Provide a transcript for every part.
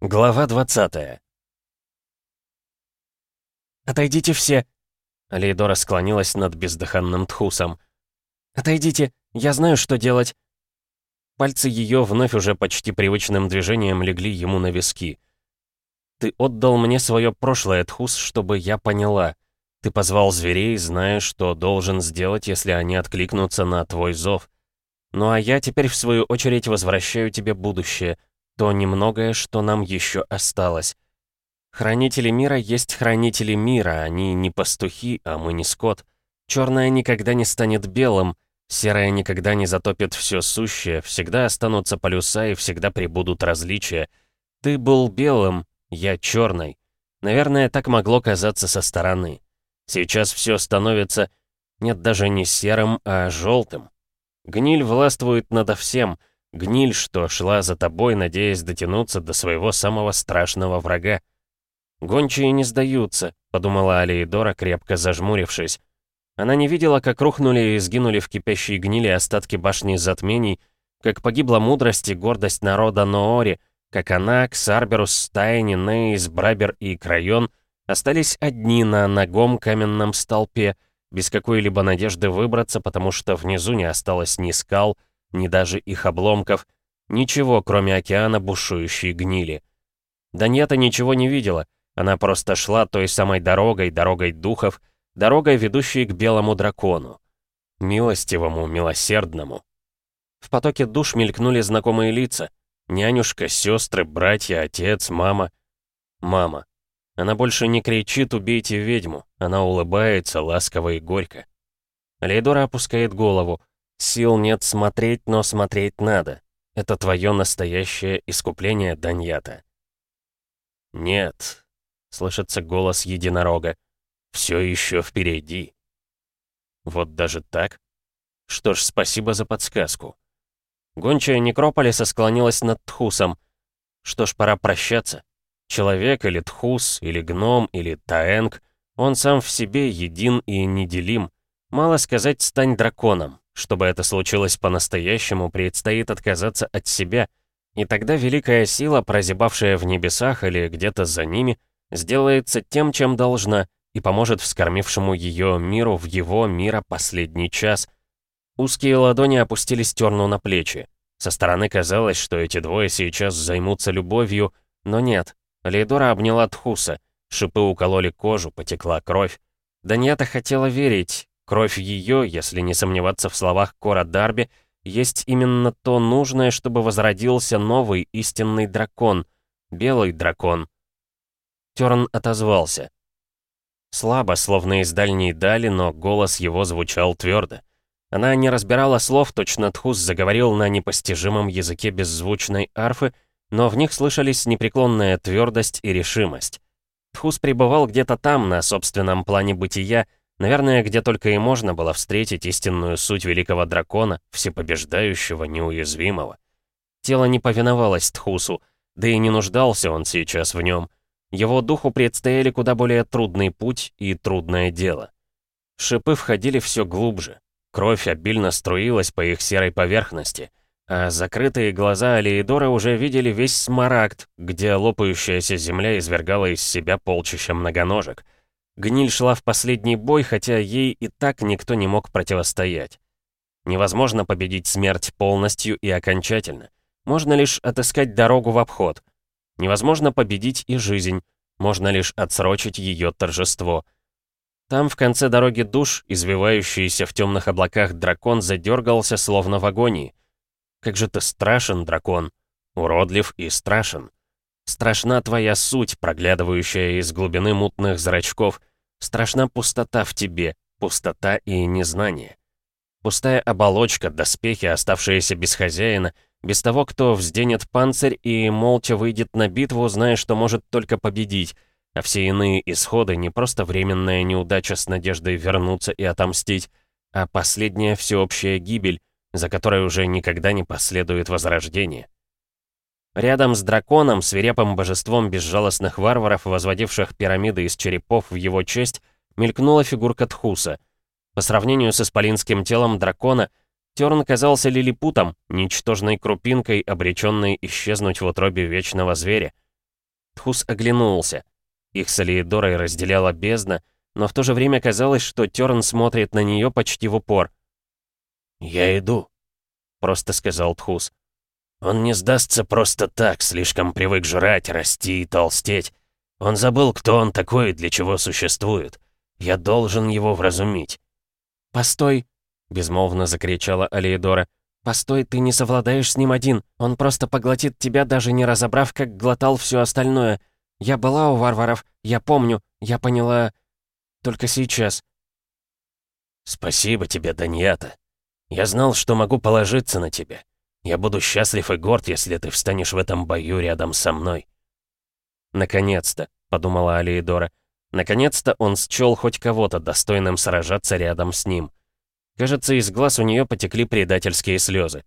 Глава 20 «Отойдите все!» Алейдора склонилась над бездыханным Тхусом. «Отойдите! Я знаю, что делать!» Пальцы ее вновь уже почти привычным движением легли ему на виски. «Ты отдал мне свое прошлое, Тхус, чтобы я поняла. Ты позвал зверей, зная, что должен сделать, если они откликнутся на твой зов. Ну а я теперь, в свою очередь, возвращаю тебе будущее — то немногое, что нам еще осталось. Хранители мира есть хранители мира, они не пастухи, а мы не скот. Черное никогда не станет белым, серое никогда не затопит все сущее, всегда останутся полюса и всегда прибудут различия. Ты был белым, я черный. Наверное, так могло казаться со стороны. Сейчас все становится, нет, даже не серым, а желтым. Гниль властвует надо всем, Гниль, что шла за тобой, надеясь дотянуться до своего самого страшного врага. «Гончие не сдаются», — подумала Алиедора, крепко зажмурившись. Она не видела, как рухнули и сгинули в кипящей гнили остатки башни затмений, как погибла мудрость и гордость народа Ноори, как она, Ксарберус, Стайни, Нейс, Брабер и Крайон остались одни на ногом каменном столпе, без какой-либо надежды выбраться, потому что внизу не осталось ни скал, ни даже их обломков, ничего, кроме океана бушующей гнили. Даньята ничего не видела, она просто шла той самой дорогой, дорогой духов, дорогой, ведущей к белому дракону. Милостивому, милосердному. В потоке душ мелькнули знакомые лица. Нянюшка, сестры, братья, отец, мама. Мама. Она больше не кричит «убейте ведьму», она улыбается ласково и горько. Лейдора опускает голову, Сил нет смотреть, но смотреть надо. Это твое настоящее искупление, Даньята. Нет, слышится голос единорога. Все еще впереди. Вот даже так? Что ж, спасибо за подсказку. Гончая Некрополиса склонилась над Тхусом. Что ж, пора прощаться. Человек или Тхус, или гном, или Таэнг, он сам в себе един и неделим. Мало сказать, стань драконом. Чтобы это случилось по-настоящему, предстоит отказаться от себя, и тогда великая сила, прозябавшая в небесах или где-то за ними, сделается тем, чем должна, и поможет вскормившему ее миру в его мира последний час. Узкие ладони опустились терну на плечи. Со стороны казалось, что эти двое сейчас займутся любовью, но нет. Лейдора обняла Тхуса, шипы укололи кожу, потекла кровь. Даньята хотела верить, Кровь ее, если не сомневаться в словах Кора Дарби, есть именно то нужное, чтобы возродился новый истинный дракон, белый дракон. Терн отозвался. Слабо, словно из дальней дали, но голос его звучал твердо. Она не разбирала слов, точно Тхус заговорил на непостижимом языке беззвучной арфы, но в них слышались непреклонная твердость и решимость. Тхус пребывал где-то там, на собственном плане бытия, Наверное, где только и можно было встретить истинную суть великого дракона, всепобеждающего, неуязвимого. Тело не повиновалось Тхусу, да и не нуждался он сейчас в нем. Его духу предстояли куда более трудный путь и трудное дело. Шипы входили все глубже. Кровь обильно струилась по их серой поверхности, а закрытые глаза Алиидора уже видели весь смарагд, где лопающаяся земля извергала из себя полчища многоножек — Гниль шла в последний бой, хотя ей и так никто не мог противостоять. Невозможно победить смерть полностью и окончательно. Можно лишь отыскать дорогу в обход. Невозможно победить и жизнь. Можно лишь отсрочить ее торжество. Там, в конце дороги душ, извивающийся в темных облаках дракон задергался, словно в агонии. Как же ты страшен, дракон. Уродлив и страшен. Страшна твоя суть, проглядывающая из глубины мутных зрачков, Страшна пустота в тебе, пустота и незнание. Пустая оболочка, доспехи, оставшиеся без хозяина, без того, кто взденет панцирь и молча выйдет на битву, зная, что может только победить, а все иные исходы не просто временная неудача с надеждой вернуться и отомстить, а последняя всеобщая гибель, за которой уже никогда не последует возрождение. Рядом с драконом, свирепым божеством безжалостных варваров, возводивших пирамиды из черепов в его честь, мелькнула фигурка Тхуса. По сравнению с исполинским телом дракона, Терн казался лилипутом, ничтожной крупинкой, обреченной исчезнуть в утробе вечного зверя. Тхус оглянулся. Их с Алиедорой разделяла бездна, но в то же время казалось, что Терн смотрит на нее почти в упор. «Я иду», — просто сказал Тхус. «Он не сдастся просто так, слишком привык жрать, расти и толстеть. Он забыл, кто он такой и для чего существует. Я должен его вразумить». «Постой!» — безмолвно закричала Алиедора. «Постой, ты не совладаешь с ним один. Он просто поглотит тебя, даже не разобрав, как глотал все остальное. Я была у варваров, я помню, я поняла... Только сейчас». «Спасибо тебе, Даньята. Я знал, что могу положиться на тебя. Я буду счастлив и горд, если ты встанешь в этом бою рядом со мной». «Наконец-то», — подумала Алиедора. «Наконец-то он счел хоть кого-то достойным сражаться рядом с ним». Кажется, из глаз у нее потекли предательские слезы.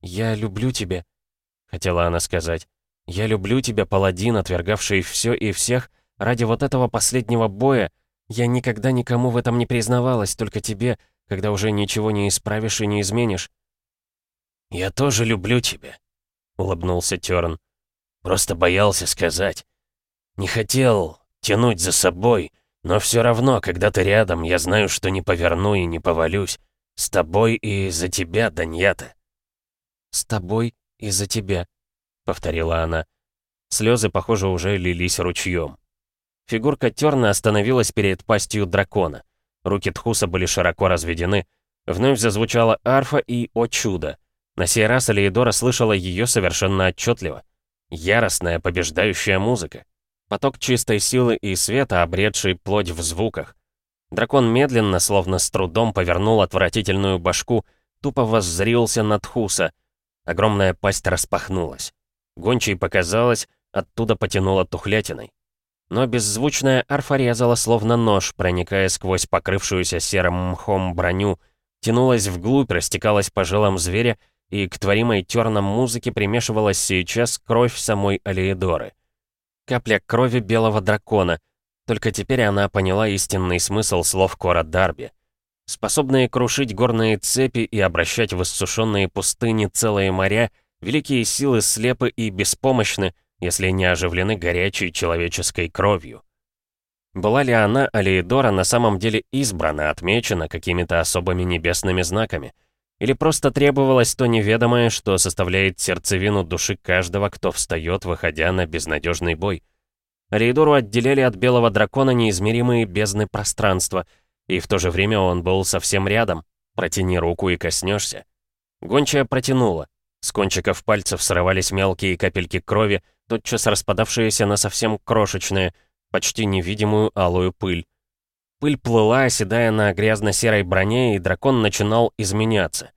«Я люблю тебя», — хотела она сказать. «Я люблю тебя, паладин, отвергавший все и всех, ради вот этого последнего боя. Я никогда никому в этом не признавалась, только тебе, когда уже ничего не исправишь и не изменишь». «Я тоже люблю тебя», — улыбнулся Тёрн. «Просто боялся сказать. Не хотел тянуть за собой, но все равно, когда ты рядом, я знаю, что не поверну и не повалюсь. С тобой и за тебя, Даньята». «С тобой и за тебя», — повторила она. Слезы, похоже, уже лились ручьем. Фигурка Терна остановилась перед пастью дракона. Руки Тхуса были широко разведены. Вновь зазвучала арфа и, о чудо! На сей раз Алиедора слышала ее совершенно отчетливо. Яростная, побеждающая музыка. Поток чистой силы и света, обретший плоть в звуках. Дракон медленно, словно с трудом, повернул отвратительную башку, тупо воззрился на Тхуса. Огромная пасть распахнулась. Гончей показалось, оттуда потянуло тухлятиной. Но беззвучная арфа резала словно нож, проникая сквозь покрывшуюся серым мхом броню, тянулась вглубь, растекалась по жилам зверя, и к творимой терном музыке примешивалась сейчас кровь самой Алиедоры. Капля крови белого дракона. Только теперь она поняла истинный смысл слов Кора Дарби. Способные крушить горные цепи и обращать в иссушенные пустыни целые моря, великие силы слепы и беспомощны, если не оживлены горячей человеческой кровью. Была ли она, Алиедора, на самом деле избрана, отмечена какими-то особыми небесными знаками? Или просто требовалось то неведомое, что составляет сердцевину души каждого, кто встает, выходя на безнадежный бой? Рейдору отделяли от белого дракона неизмеримые бездны пространства, и в то же время он был совсем рядом. Протяни руку и коснешься. Гончая протянула. С кончиков пальцев срывались мелкие капельки крови, тотчас распадавшиеся на совсем крошечные, почти невидимую алую пыль. Пыль плыла, оседая на грязно-серой броне, и дракон начинал изменяться.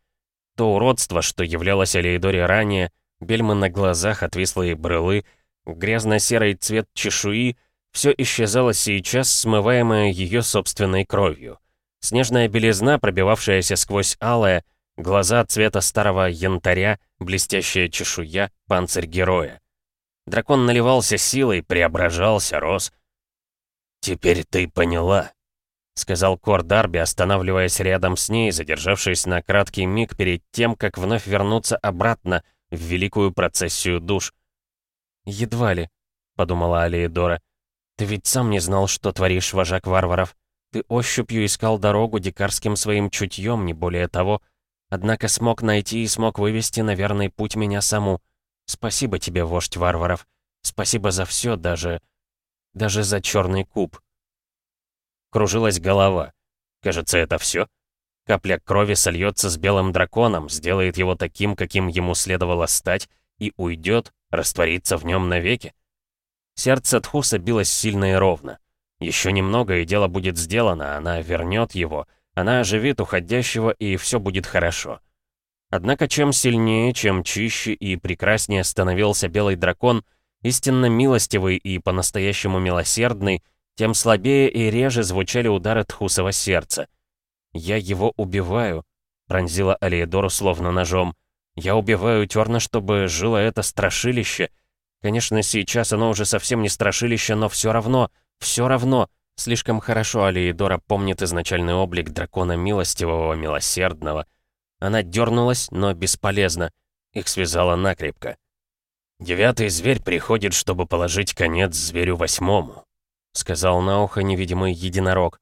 То уродство, что являлось Алейдоре ранее, бельмы на глазах, отвислые брылы, грязно-серый цвет чешуи, все исчезало сейчас, смываемое ее собственной кровью. Снежная белизна, пробивавшаяся сквозь алое, глаза цвета старого янтаря, блестящая чешуя, панцирь героя. Дракон наливался силой, преображался, рос. «Теперь ты поняла», — сказал Кор Дарби, останавливаясь рядом с ней, задержавшись на краткий миг перед тем, как вновь вернуться обратно в великую процессию душ. «Едва ли», — подумала Алиедора. «Ты ведь сам не знал, что творишь, вожак варваров. Ты ощупью искал дорогу дикарским своим чутьем, не более того. Однако смог найти и смог вывести на верный путь меня саму. Спасибо тебе, вождь варваров. Спасибо за все, даже... даже за черный куб». Кружилась голова. Кажется, это все. Капля крови сольется с белым драконом, сделает его таким, каким ему следовало стать, и уйдет, растворится в нем навеки. Сердце Тхуса билось сильно и ровно. Еще немного, и дело будет сделано, она вернет его, она оживит уходящего, и все будет хорошо. Однако чем сильнее, чем чище и прекраснее становился белый дракон, истинно милостивый и по-настоящему милосердный, тем слабее и реже звучали удары Тхусова сердца. «Я его убиваю», — пронзила Алиедору словно ножом. «Я убиваю Терна, чтобы жило это страшилище. Конечно, сейчас оно уже совсем не страшилище, но все равно, все равно. Слишком хорошо Алиедора помнит изначальный облик дракона милостивого, милосердного. Она дернулась, но бесполезно. Их связала накрепко. девятый зверь приходит, чтобы положить конец зверю восьмому», — сказал на ухо невидимый единорог.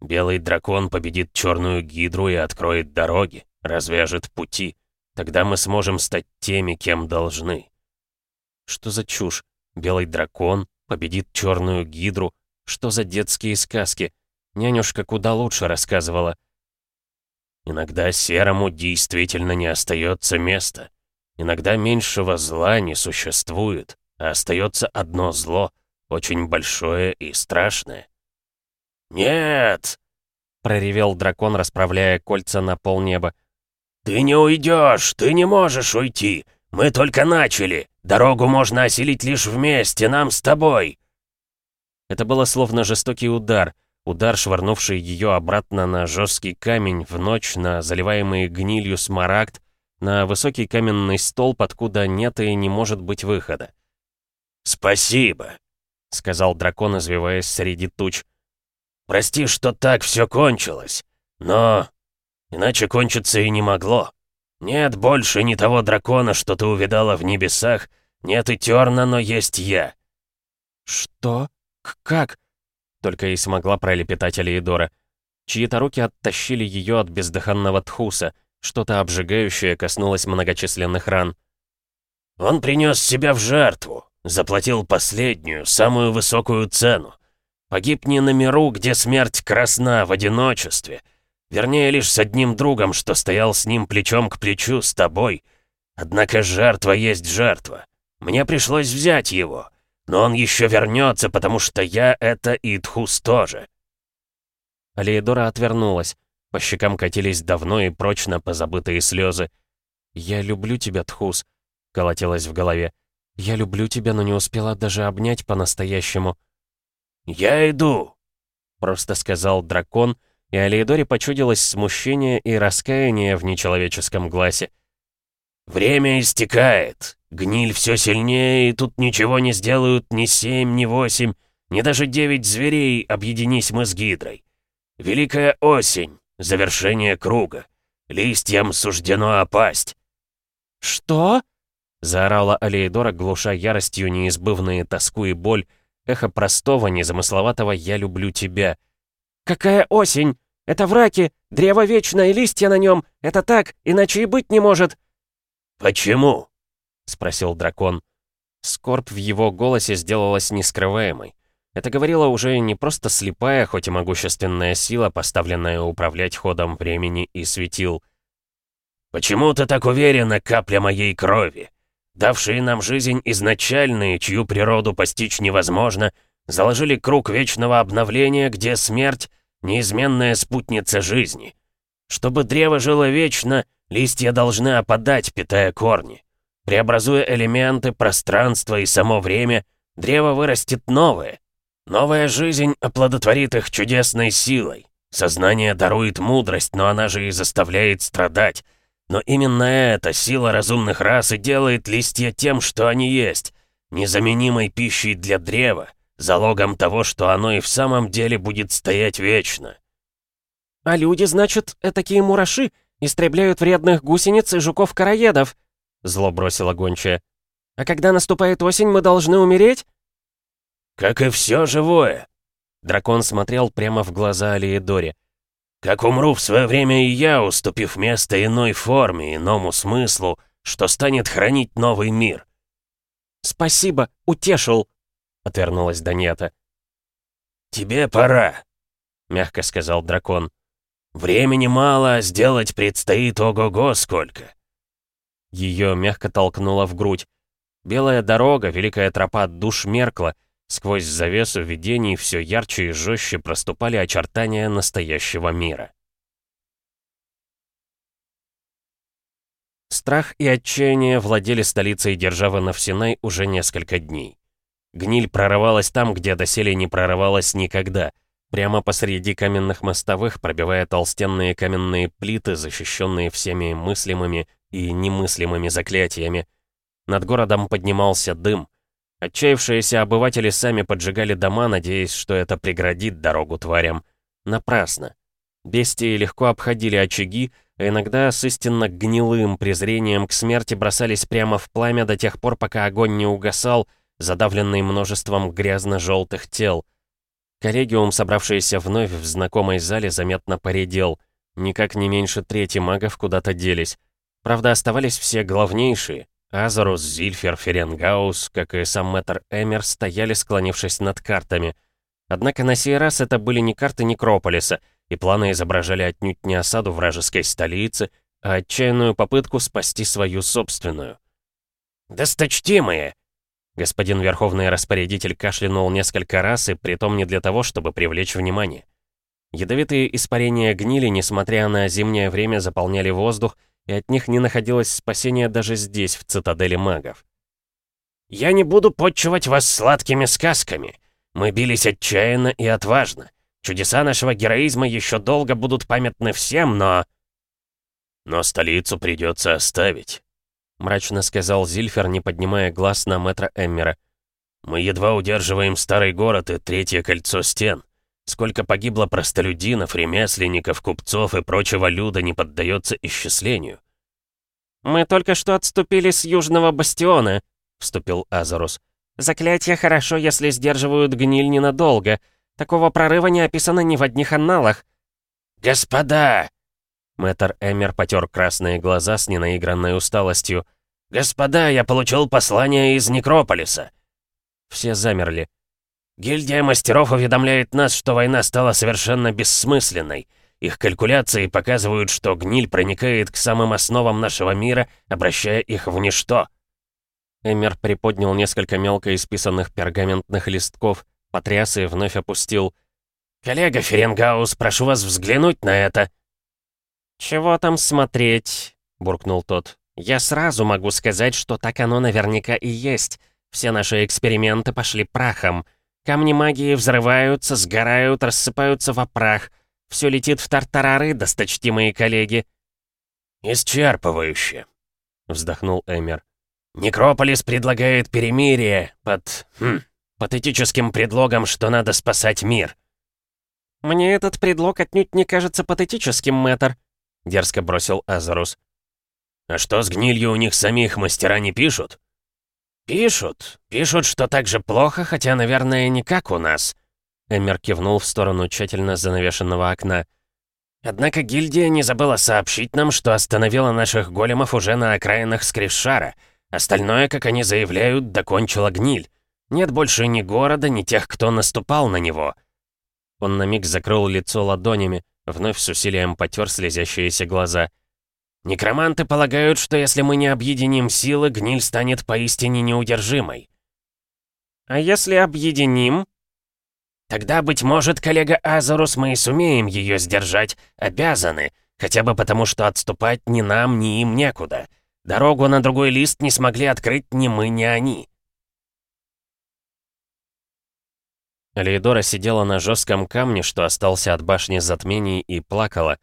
«Белый дракон победит черную гидру и откроет дороги, развяжет пути. Тогда мы сможем стать теми, кем должны». Что за чушь? Белый дракон победит черную гидру? Что за детские сказки? Нянюшка куда лучше рассказывала. Иногда серому действительно не остается места. Иногда меньшего зла не существует, а остается одно зло, очень большое и страшное. «Нет!» — проревел дракон, расправляя кольца на полнеба. «Ты не уйдешь! Ты не можешь уйти! Мы только начали! Дорогу можно осилить лишь вместе, нам с тобой!» Это было словно жестокий удар, удар, швырнувший ее обратно на жесткий камень в ночь, на заливаемый гнилью смарагд, на высокий каменный столб, откуда нет и не может быть выхода. «Спасибо», — сказал дракон, извиваясь среди туч. «Прости, что так все кончилось, но иначе кончиться и не могло. Нет больше ни того дракона, что ты увидала в небесах, нет и терна, но есть я». «Что? Как?» Только и смогла пролепетать Алиедора. Чьи-то руки оттащили ее от бездыханного тхуса — что-то обжигающее коснулось многочисленных ран. «Он принес себя в жертву, заплатил последнюю, самую высокую цену. Погиб не на миру, где смерть красна, в одиночестве. Вернее, лишь с одним другом, что стоял с ним плечом к плечу, с тобой. Однако жертва есть жертва. Мне пришлось взять его. Но он еще вернется, потому что я — это и Тхус тоже». Алиедора отвернулась. По щекам катились давно и прочно позабытые слезы. «Я люблю тебя, Тхус», — колотилось в голове. «Я люблю тебя, но не успела даже обнять по-настоящему». «Я иду», — просто сказал дракон, и Алиэдоре почудилось смущение и раскаяние в нечеловеческом глазе. «Время истекает. Гниль все сильнее, и тут ничего не сделают ни семь, ни восемь, ни даже девять зверей, объединись мы с Гидрой. Великая осень, Завершение круга. Листьям суждено опасть». «Что?» — заорала Алеидора, глуша яростью неизбывные тоску и боль, эхо простого, незамысловатого «я люблю тебя». «Какая осень? Это враки, древо вечное, листья на нем. Это так, иначе и быть не может». «Почему?» — спросил дракон. Скорбь в его голосе сделалась нескрываемой. Это говорила уже не просто слепая, хоть и могущественная сила, поставленная управлять ходом времени и светил. «Почему ты так уверена, капля моей крови? Давшие нам жизнь изначальные, чью природу постичь невозможно, заложили круг вечного обновления, где смерть — неизменная спутница жизни. Чтобы древо жило вечно, листья должны опадать, питая корни. Преобразуя элементы, пространство и само время, древо вырастет новое, Новая жизнь оплодотворит их чудесной силой. Сознание дарует мудрость, но она же и заставляет страдать. Но именно эта сила разумных рас и делает листья тем, что они есть, незаменимой пищей для древа, залогом того, что оно и в самом деле будет стоять вечно. «А люди, значит, такие мураши, истребляют вредных гусениц и жуков-караедов», — зло бросила гончая. «А когда наступает осень, мы должны умереть?» «Как и все живое!» Дракон смотрел прямо в глаза Алиедоре. «Как умру в свое время и я, уступив место иной форме, иному смыслу, что станет хранить новый мир». «Спасибо, утешил!» — отвернулась Даньята. «Тебе пора», — мягко сказал дракон. «Времени мало, а сделать предстоит ого-го сколько». Ее мягко толкнуло в грудь. Белая дорога, великая тропа душ меркла — Сквозь завесу видений все ярче и жестче проступали очертания настоящего мира. Страх и отчаяние владели столицей державы Навсинай уже несколько дней. Гниль прорывалась там, где доселе не прорывалась никогда, прямо посреди каменных мостовых, пробивая толстенные каменные плиты, защищенные всеми мыслимыми и немыслимыми заклятиями. Над городом поднимался дым, Отчаявшиеся обыватели сами поджигали дома, надеясь, что это преградит дорогу тварям. Напрасно. Бестии легко обходили очаги, а иногда с истинно гнилым презрением к смерти бросались прямо в пламя до тех пор, пока огонь не угасал, задавленный множеством грязно-желтых тел. Коллегиум, собравшийся вновь в знакомой зале, заметно поредел. Никак не меньше трети магов куда-то делись. Правда, оставались все главнейшие. Азарус, Зильфер, Ференгаус, как и сам мэтр Эмер, стояли, склонившись над картами. Однако на сей раз это были не карты Некрополиса, и планы изображали отнюдь не осаду вражеской столицы, а отчаянную попытку спасти свою собственную. «Досточтимые!» Господин Верховный Распорядитель кашлянул несколько раз, и притом не для того, чтобы привлечь внимание. Ядовитые испарения гнили, несмотря на зимнее время, заполняли воздух, и от них не находилось спасения даже здесь, в цитадели магов. «Я не буду подчивать вас сладкими сказками. Мы бились отчаянно и отважно. Чудеса нашего героизма еще долго будут памятны всем, но...» «Но столицу придется оставить», — мрачно сказал Зильфер, не поднимая глаз на мэтра Эммера. «Мы едва удерживаем старый город и третье кольцо стен. Сколько погибло простолюдинов, ремесленников, купцов и прочего люда не поддается исчислению». «Мы только что отступили с Южного Бастиона», — вступил Азарус. «Заклятия хорошо, если сдерживают гниль ненадолго. Такого прорыва не описано ни в одних анналах». «Господа!» Мэтр Эмер потер красные глаза с ненаигранной усталостью. «Господа, я получил послание из Некрополиса!» Все замерли. «Гильдия мастеров уведомляет нас, что война стала совершенно бессмысленной. Их калькуляции показывают, что гниль проникает к самым основам нашего мира, обращая их в ничто». Эмер приподнял несколько мелко исписанных пергаментных листков, потряс и вновь опустил. «Коллега Ференгаус, прошу вас взглянуть на это!» «Чего там смотреть?» — буркнул тот. «Я сразу могу сказать, что так оно наверняка и есть. Все наши эксперименты пошли прахом. Камни магии взрываются, сгорают, рассыпаются в прах. Все летит в тартарары, досточтимые коллеги». «Исчерпывающе», — вздохнул Эмер. «Некрополис предлагает перемирие под... Хм, патетическим предлогом, что надо спасать мир». «Мне этот предлог отнюдь не кажется патетическим, мэтр», дерзко бросил Азарус. «А что с гнилью у них самих мастера не пишут?» «Пишут. Пишут, что так же плохо, хотя, наверное, не как у нас». Эммер кивнул в сторону тщательно занавешенного окна. «Однако гильдия не забыла сообщить нам, что остановила наших големов уже на окраинах Скришара. Остальное, как они заявляют, докончила гниль. Нет больше ни города, ни тех, кто наступал на него». Он на миг закрыл лицо ладонями, Вновь с усилием потер слезящиеся глаза. «Некроманты полагают, что если мы не объединим силы, гниль станет поистине неудержимой». «А если объединим?» «Тогда, быть может, коллега Азарус, мы и сумеем ее сдержать. Обязаны. Хотя бы потому, что отступать ни нам, ни им некуда. Дорогу на другой лист не смогли открыть ни мы, ни они». Алейдора сидела на жестком камне, что остался от башни затмений, и плакала.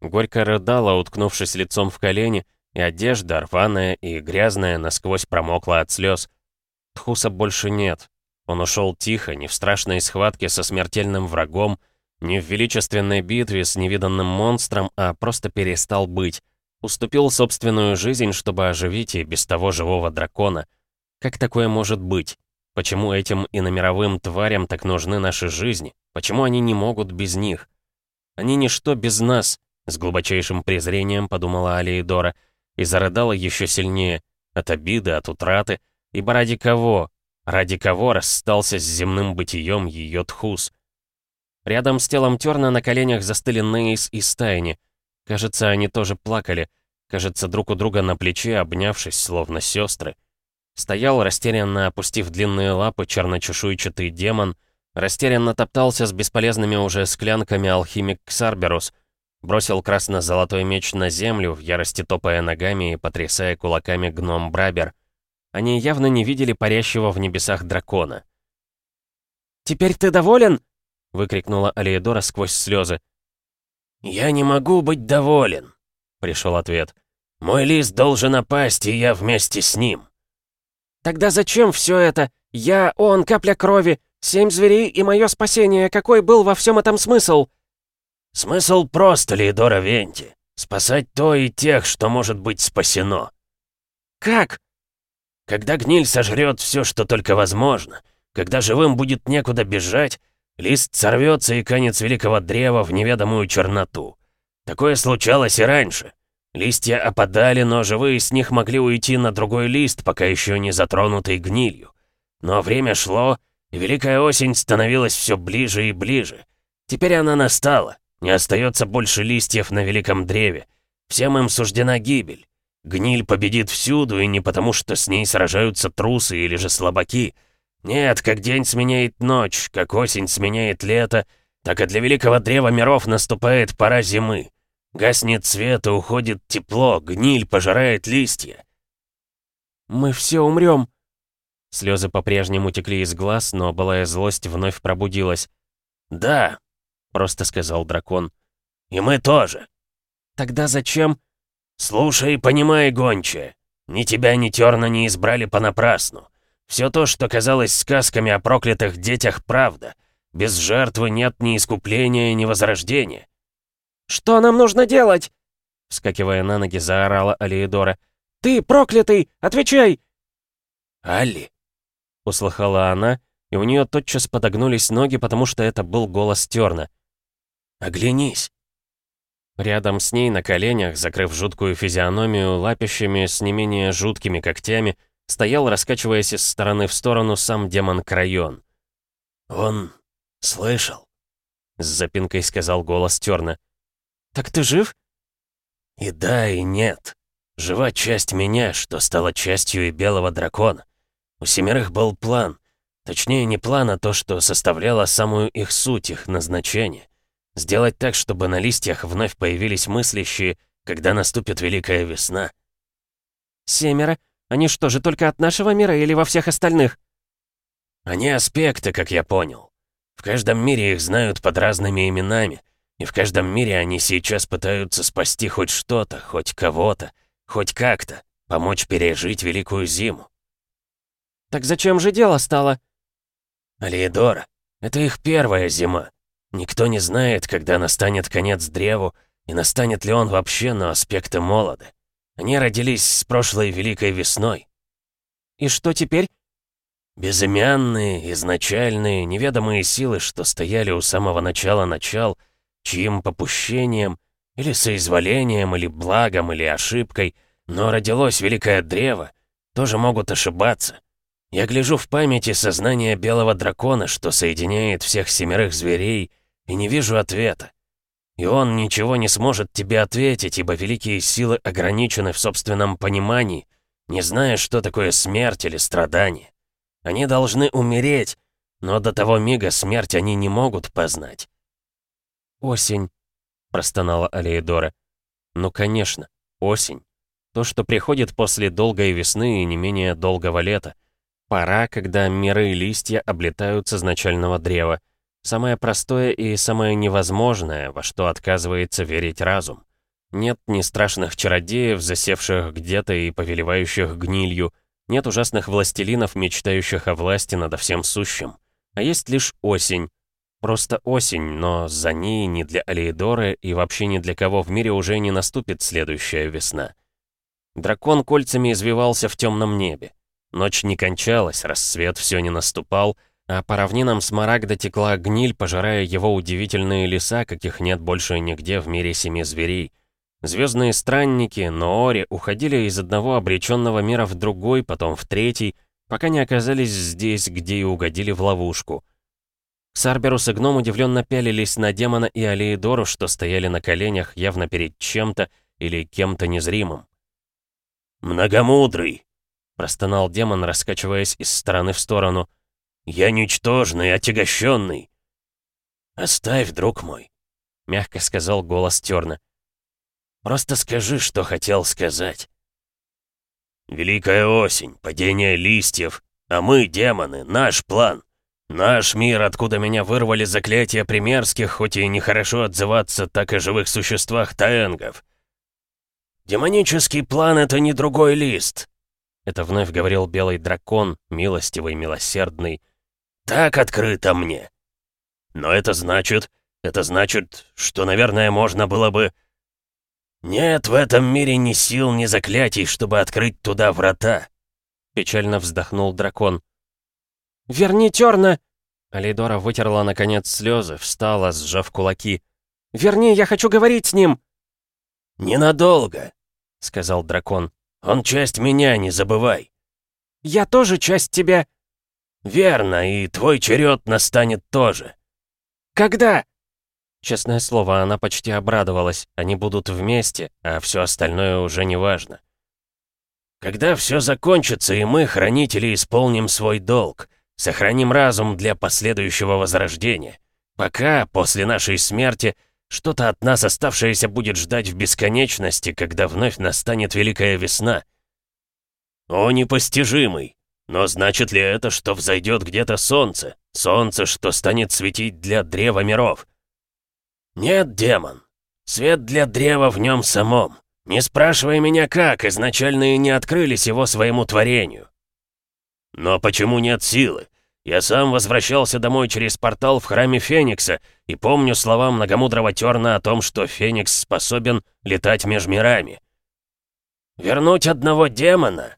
Горько рыдала, уткнувшись лицом в колени, и одежда, рваная и грязная, насквозь промокла от слез. Тхуса больше нет. Он ушел тихо, не в страшной схватке со смертельным врагом, не в величественной битве с невиданным монстром, а просто перестал быть. Уступил собственную жизнь, чтобы оживить и без того живого дракона. Как такое может быть? Почему этим иномировым тварям так нужны наши жизни? Почему они не могут без них? Они ничто без нас, с глубочайшим презрением подумала Алиедора и зарыдала еще сильнее, от обиды, от утраты, ибо ради кого, ради кого расстался с земным бытием ее Тхус. Рядом с телом Терна на коленях застыли Нейс и Стайни. Кажется, они тоже плакали, кажется, друг у друга на плече, обнявшись, словно сестры. Стоял, растерянно опустив длинные лапы, черночешуйчатый демон, растерянно топтался с бесполезными уже склянками алхимик Ксарберус, бросил красно-золотой меч на землю, в ярости топая ногами и потрясая кулаками гном Брабер. Они явно не видели парящего в небесах дракона. «Теперь ты доволен?» — выкрикнула Алиедора сквозь слезы. «Я не могу быть доволен», — пришел ответ. «Мой лист должен опасть, и я вместе с ним». Тогда зачем все это? Я, он, капля крови, семь зверей и мое спасение. Какой был во всем этом смысл?» Смысл прост, Леидора Венти. Спасать то и тех, что может быть спасено. Как? Когда гниль сожрет все, что только возможно, когда живым будет некуда бежать, лист сорвется и канет с великого древа в неведомую черноту. Такое случалось и раньше. Листья опадали, но живые с них могли уйти на другой лист, пока еще не затронутый гнилью. Но время шло, и Великая Осень становилась все ближе и ближе. Теперь она настала. Не остается больше листьев на великом древе. Всем им суждена гибель. Гниль победит всюду, и не потому, что с ней сражаются трусы или же слабаки. Нет, как день сменяет ночь, как осень сменяет лето, так и для великого древа миров наступает пора зимы. Гаснет свет и уходит тепло, гниль пожирает листья. «Мы все умрем!» Слезы по-прежнему текли из глаз, но былая злость вновь пробудилась. «Да, просто сказал дракон. «И мы тоже». «Тогда зачем?» «Слушай и понимай, гончая. Ни тебя, ни Терна не избрали понапрасну. Все то, что казалось сказками о проклятых детях, правда. Без жертвы нет ни искупления, ни возрождения». «Что нам нужно делать?» Вскакивая на ноги, заорала Алиедора. «Ты проклятый! Отвечай!» «Алли!» Услыхала она, и у нее тотчас подогнулись ноги, потому что это был голос Терна. Оглянись!» Рядом с ней, на коленях, закрыв жуткую физиономию лапищами с не менее жуткими когтями, стоял, раскачиваясь из стороны в сторону, сам демон Крайон. «Он слышал?» — с запинкой сказал голос Терна. «Так ты жив?» «И да, и нет. Жива часть меня, что стала частью и Белого Дракона. У семерых был план. Точнее, не план, а то, что составляло самую их суть, их назначение. Сделать так, чтобы на листьях вновь появились мыслящие, когда наступит Великая Весна. «Семеро? Они что же, только от нашего мира или во всех остальных?» Они аспекты, как я понял. В каждом мире их знают под разными именами, и в каждом мире они сейчас пытаются спасти хоть что-то, хоть кого-то, хоть как-то, помочь пережить Великую Зиму. «Так зачем же дело стало?» «Алиедора, это их первая зима. Никто не знает, когда настанет конец древу, и настанет ли он вообще, но аспекты молоды. Они родились с прошлой Великой Весной. И что теперь? Безымянные, изначальные, неведомые силы, что стояли у самого начала начал, чьим попущением, или соизволением, или благом, или ошибкой, но родилось Великое Древо, тоже могут ошибаться. Я гляжу в памяти сознание белого дракона, что соединяет всех семерых зверей, и не вижу ответа. И он ничего не сможет тебе ответить, ибо великие силы ограничены в собственном понимании, не зная, что такое смерть или страдание. Они должны умереть, но до того мига смерть они не могут познать. «Осень», — простонала Алеидора. «Ну, конечно, осень. То, что приходит после долгой весны и не менее долгого лета. Пора, когда миры и листья облетают с изначального древа. Самое простое и самое невозможное, во что отказывается верить разум. Нет ни страшных чародеев, засевших где-то и повелевающих гнилью, нет ужасных властелинов, мечтающих о власти над всем сущим. А есть лишь осень. Просто осень, но за ней ни для Алиедоры и вообще ни для кого в мире уже не наступит следующая весна. Дракон кольцами извивался в темном небе. Ночь не кончалась, рассвет все не наступал, а по равнинам Смарагда текла гниль, пожирая его удивительные леса, каких нет больше нигде в мире семи зверей. Звездные странники, Ноори, уходили из одного обреченного мира в другой, потом в третий, пока не оказались здесь, где и угодили в ловушку. Сарберус и гном удивленно пялились на демона и Алиедору, что стояли на коленях, явно перед чем-то или кем-то незримым. «Многомудрый!» — простонал демон, раскачиваясь из стороны в сторону. Я ничтожный, отягощенный. Оставь, друг мой, мягко сказал голос Терна. Просто скажи, что хотел сказать. Великая осень, падение листьев, а мы, демоны, наш план. Наш мир, откуда меня вырвали заклятия примерских, хоть и нехорошо отзываться так о живых существах таэнгов. Демонический план — это не другой лист. Это вновь говорил белый дракон, милостивый, милосердный, так открыто мне. Но это значит, Это значит, что, наверное, можно было бы... Нет в этом мире ни сил, ни заклятий, чтобы открыть туда врата. Печально вздохнул дракон. «Верни Терна!» Алейдора вытерла, наконец, слезы, встала, сжав кулаки. «Верни, я хочу говорить с ним!» «Ненадолго», — сказал дракон. «Он часть меня, не забывай». «Я тоже часть тебя». «Верно, и твой черед настанет тоже». «Когда?» Честное слово, она почти обрадовалась. Они будут вместе, а все остальное уже не важно. «Когда все закончится, и мы, хранители, исполним свой долг, сохраним разум для последующего возрождения. Пока, после нашей смерти, что-то от нас оставшееся будет ждать в бесконечности, когда вновь настанет Великая Весна. О, непостижимый! Но значит ли это, что взойдет где-то солнце? Солнце, что станет светить для древа миров? «Нет, демон. Свет для древа в нем самом. Не спрашивай меня как, изначальные не открылись его своему творению». «Но почему нет силы? Я сам возвращался домой через портал в храме Феникса и помню слова многомудрого Терна о том, что Феникс способен летать между мирами. «Вернуть одного демона?»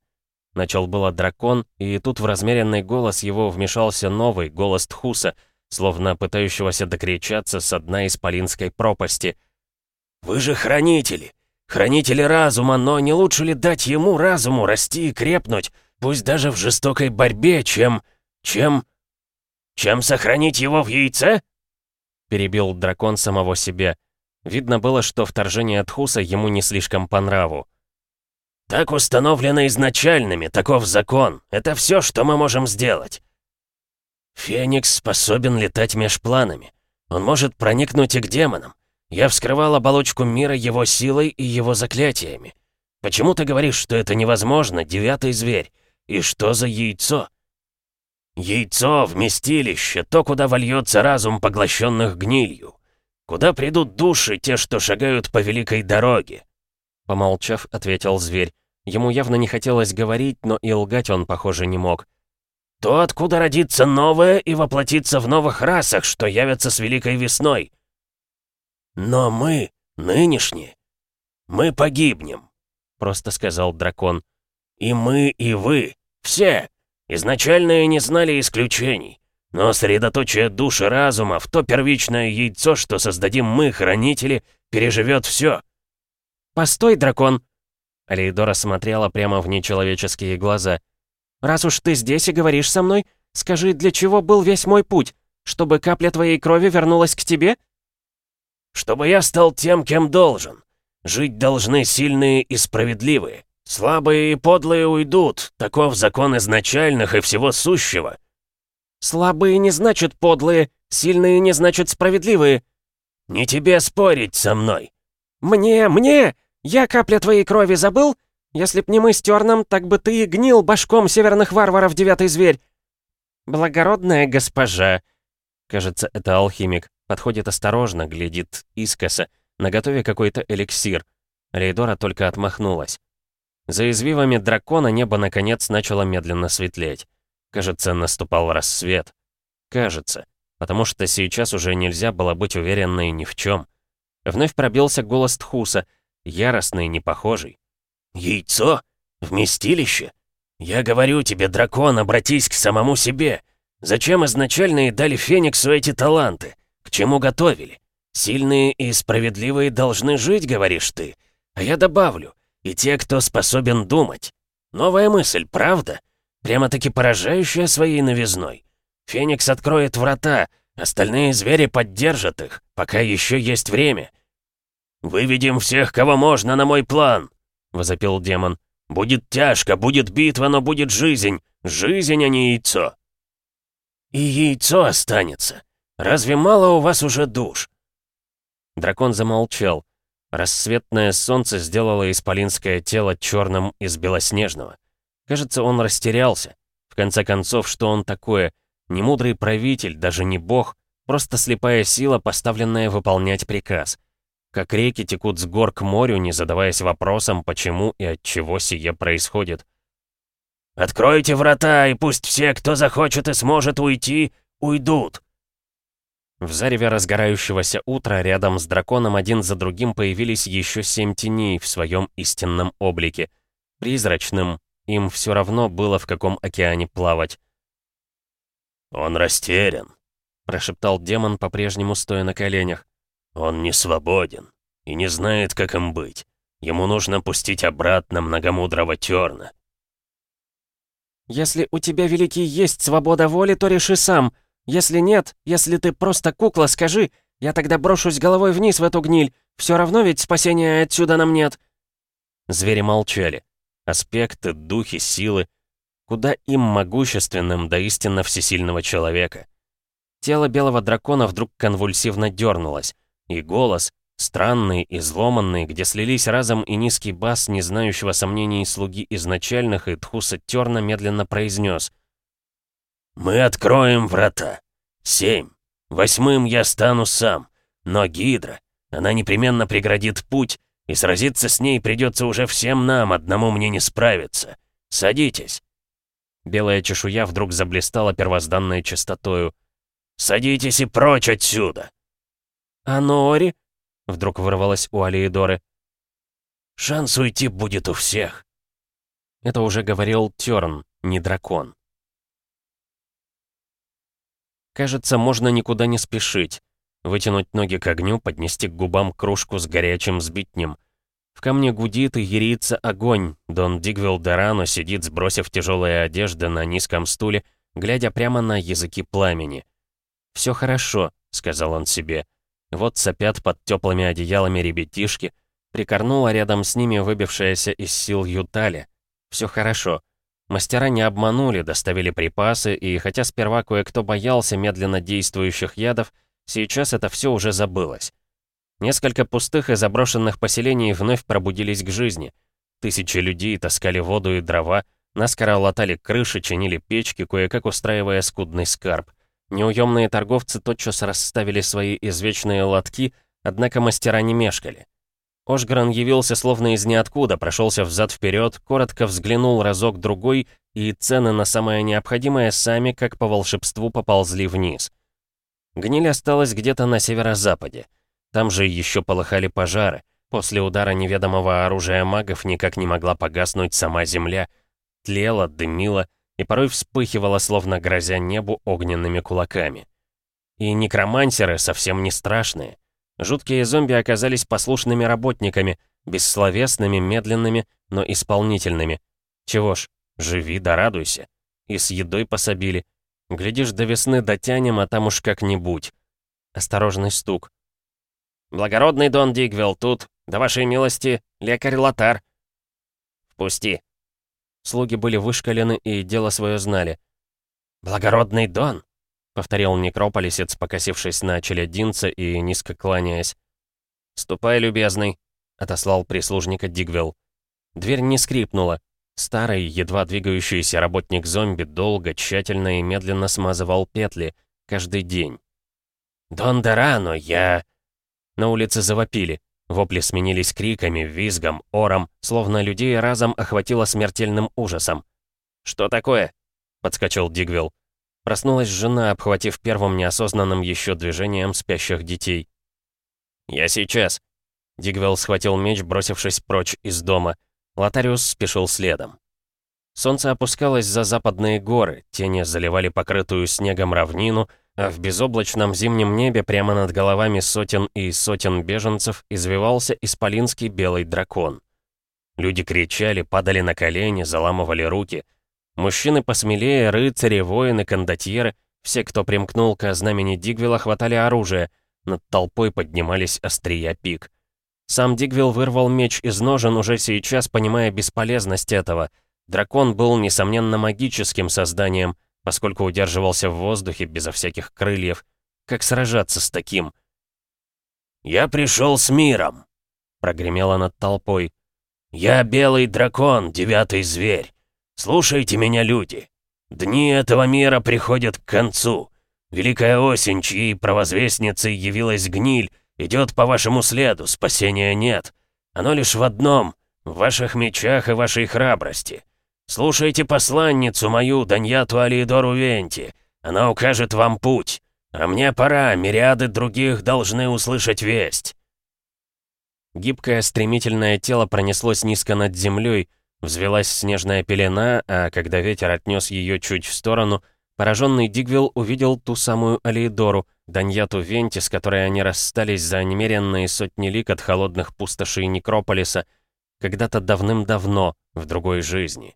Начал было дракон, и тут в размеренный голос его вмешался новый, голос Тхуса — словно пытающегося докричаться с дна исполинской пропасти. «Вы же хранители! Хранители разума, но не лучше ли дать ему разуму расти и крепнуть, пусть даже в жестокой борьбе, чем... чем... чем сохранить его в яйце?» Перебил дракон самого себя. Видно было, что вторжение Тхуса ему не слишком по нраву. «Так установлено изначальными, таков закон. Это все, что мы можем сделать. «Феникс способен летать меж планами. Он может проникнуть и к демонам. Я вскрывал оболочку мира его силой и его заклятиями. Почему ты говоришь, что это невозможно, девятый зверь? И что за яйцо?» «Яйцо, вместилище, то, куда вольется разум поглощенных гнилью. Куда придут души, те, что шагают по великой дороге?» Помолчав, ответил зверь. Ему явно не хотелось говорить, но и лгать он, похоже, не мог. То, откуда родится новое и воплотится в новых расах, что явятся с великой весной. Но мы, нынешние, мы погибнем, просто сказал дракон. И мы, и вы, все, изначальные не знали исключений. Но средоточие души разума в то первичное яйцо, что создадим мы, хранители, переживет все. «Постой, дракон!» Алейдора смотрела прямо в нечеловеческие глаза. Раз уж ты здесь и говоришь со мной, скажи, для чего был весь мой путь? Чтобы капля твоей крови вернулась к тебе?» «Чтобы я стал тем, кем должен. Жить должны сильные и справедливые. Слабые и подлые уйдут. Таков закон изначальных и всего сущего». «Слабые не значат подлые, сильные не значат справедливые». «Не тебе спорить со мной». «Мне, мне! Я капля твоей крови забыл? Если б не мы с Терном, так бы ты и гнил башком северных варваров, девятый зверь!» «Благородная госпожа!» Кажется, это алхимик. Подходит осторожно, глядит искоса. Наготове какой-то эликсир. Рейдора только отмахнулась. За извивами дракона небо наконец начало медленно светлеть. Кажется, наступал рассвет. Кажется, потому что сейчас уже нельзя было быть уверенной ни в чем. Вновь пробился голос Тхуса, яростный, непохожий. «Яйцо? Вместилище? Я говорю тебе, дракон, обратись к самому себе. Зачем изначально и дали Фениксу эти таланты? К чему готовили? Сильные и справедливые должны жить, говоришь ты. А я добавлю, и те, кто способен думать. Новая мысль, правда? Прямо-таки поражающая своей новизной. Феникс откроет врата, остальные звери поддержат их, пока еще есть время. Выведем всех, кого можно, на мой план. — возопил демон. «Будет тяжко, будет битва, но будет жизнь. Жизнь, а не яйцо». «И яйцо останется. Разве мало у вас уже душ?» Дракон замолчал. Рассветное солнце сделало исполинское тело черным из белоснежного. Кажется, он растерялся. В конце концов, что он такое? Не мудрый правитель, даже не бог, просто слепая сила, поставленная выполнять приказ как реки текут с гор к морю, не задаваясь вопросом, почему и от чего сие происходит. «Откройте врата, и пусть все, кто захочет и сможет уйти, уйдут!» В зареве разгорающегося утра рядом с драконом один за другим появились еще семь теней в своем истинном облике. Призрачным, им все равно было в каком океане плавать. «Он растерян», — прошептал демон, по-прежнему стоя на коленях. «Он не свободен и не знает, как им быть. Ему нужно пустить обратно многомудрого Терна». «Если у тебя, Великий, есть свобода воли, то реши сам», если нет, если ты просто кукла, скажи, я тогда брошусь головой вниз в эту гниль. Все равно ведь спасения отсюда нам нет». Звери молчали. Аспекты, духи, силы. Куда им могущественным до истинно всесильного человека? Тело белого дракона вдруг конвульсивно дернулось, и голос, странный, изломанный, где слились разом и низкий бас, не знающего сомнений слуги изначальных, и Тхуса Терна медленно произнес — «Мы откроем врата. Семь. Восьмым я стану сам. Но Гидра, она непременно преградит путь, и сразиться с ней придется уже всем нам, одному мне не справиться. Садитесь». Белая чешуя вдруг заблистала первозданной чистотою. «Садитесь и прочь отсюда!» «А Нори?» — вдруг вырвалась у Алиедоры. «Шанс уйти будет у всех». Это уже говорил Тёрн, не дракон. Кажется, можно никуда не спешить. Вытянуть ноги к огню, поднести к губам кружку с горячим сбитнем. В камне гудит и ерится огонь. Дон Дигвилл Дорано сидит, сбросив тяжелые одежды на низком стуле, глядя прямо на языки пламени. «Все хорошо», — сказал он себе. Вот сопят под теплыми одеялами ребятишки, прикорнула рядом с ними выбившаяся из сил Ютали. Все хорошо. Мастера не обманули, доставили припасы, и хотя сперва кое-кто боялся медленно действующих ядов, сейчас это все уже забылось. Несколько пустых и заброшенных поселений вновь пробудились к жизни. Тысячи людей таскали воду и дрова, наскоро латали крыши, чинили печки, кое-как устраивая скудный скарб. Неуемные торговцы тотчас расставили свои извечные лотки, однако мастера не мешкали. Ошгран явился словно из ниоткуда, прошелся взад-вперед, коротко взглянул разок-другой, и цены на самое необходимое сами, как по волшебству, поползли вниз. Гниль осталась где-то на северо-западе. Там же еще полыхали пожары. После удара неведомого оружия магов никак не могла погаснуть сама земля. Тлела, дымила и порой вспыхивала, словно грозя небу огненными кулаками. И некромансеры совсем не страшные. Жуткие зомби оказались послушными работниками, бессловесными, медленными, но исполнительными. Чего ж, живи да радуйся. И с едой пособили. Глядишь, до весны дотянем, а там уж как-нибудь. Осторожный стук. «Благородный Дон Дигвелл тут, до вашей милости, лекарь Лотар». «Впусти». Слуги были вышкалены и дело свое знали. «Благородный Дон?» Повторил некрополисец, покосившись на челядинца и низко кланяясь. «Ступай, любезный», — отослал прислужника Дигвелл. Дверь не скрипнула. Старый, едва двигающийся работник зомби долго, тщательно и медленно смазывал петли, каждый день. «Дон Дорано, я...» На улице завопили. Вопли сменились криками, визгом, ором, словно людей разом охватило смертельным ужасом. «Что такое?» — подскочил Дигвилл. Проснулась жена, обхватив первым неосознанным еще движением спящих детей. «Я сейчас». Дигвелл схватил меч, бросившись прочь из дома. Лотариус спешил следом. Солнце опускалось за западные горы, тени заливали покрытую снегом равнину, а в безоблачном зимнем небе прямо над головами сотен и сотен беженцев извивался исполинский белый дракон. Люди кричали, падали на колени, заламывали руки — Мужчины посмелее, рыцари, воины, кондотьеры, все, кто примкнул к знамени Дигвилла, хватали оружие, над толпой поднимались острия пик. Сам Дигвилл вырвал меч из ножен, уже сейчас понимая бесполезность этого. Дракон был, несомненно, магическим созданием, поскольку удерживался в воздухе безо всяких крыльев. Как сражаться с таким? «Я пришел с миром», — прогремело над толпой. «Я белый дракон, девятый зверь. Слушайте меня, люди. Дни этого мира приходят к концу. Великая осень, чьей провозвестницей явилась гниль, идет по вашему следу, спасения нет. Оно лишь в одном — в ваших мечах и вашей храбрости. Слушайте посланницу мою, Даньяту Алидору Венти. Она укажет вам путь. «А мне пора, мириады других должны услышать весть». Гибкое стремительное тело пронеслось низко над землей, взвелась снежная пелена, а когда ветер отнес ее чуть в сторону, пораженный Дигвилл увидел ту самую Алиедору, Даньяту Венти, с которой они расстались за немеренные сотни лик от холодных пустошей Некрополиса, когда-то давным-давно, в другой жизни.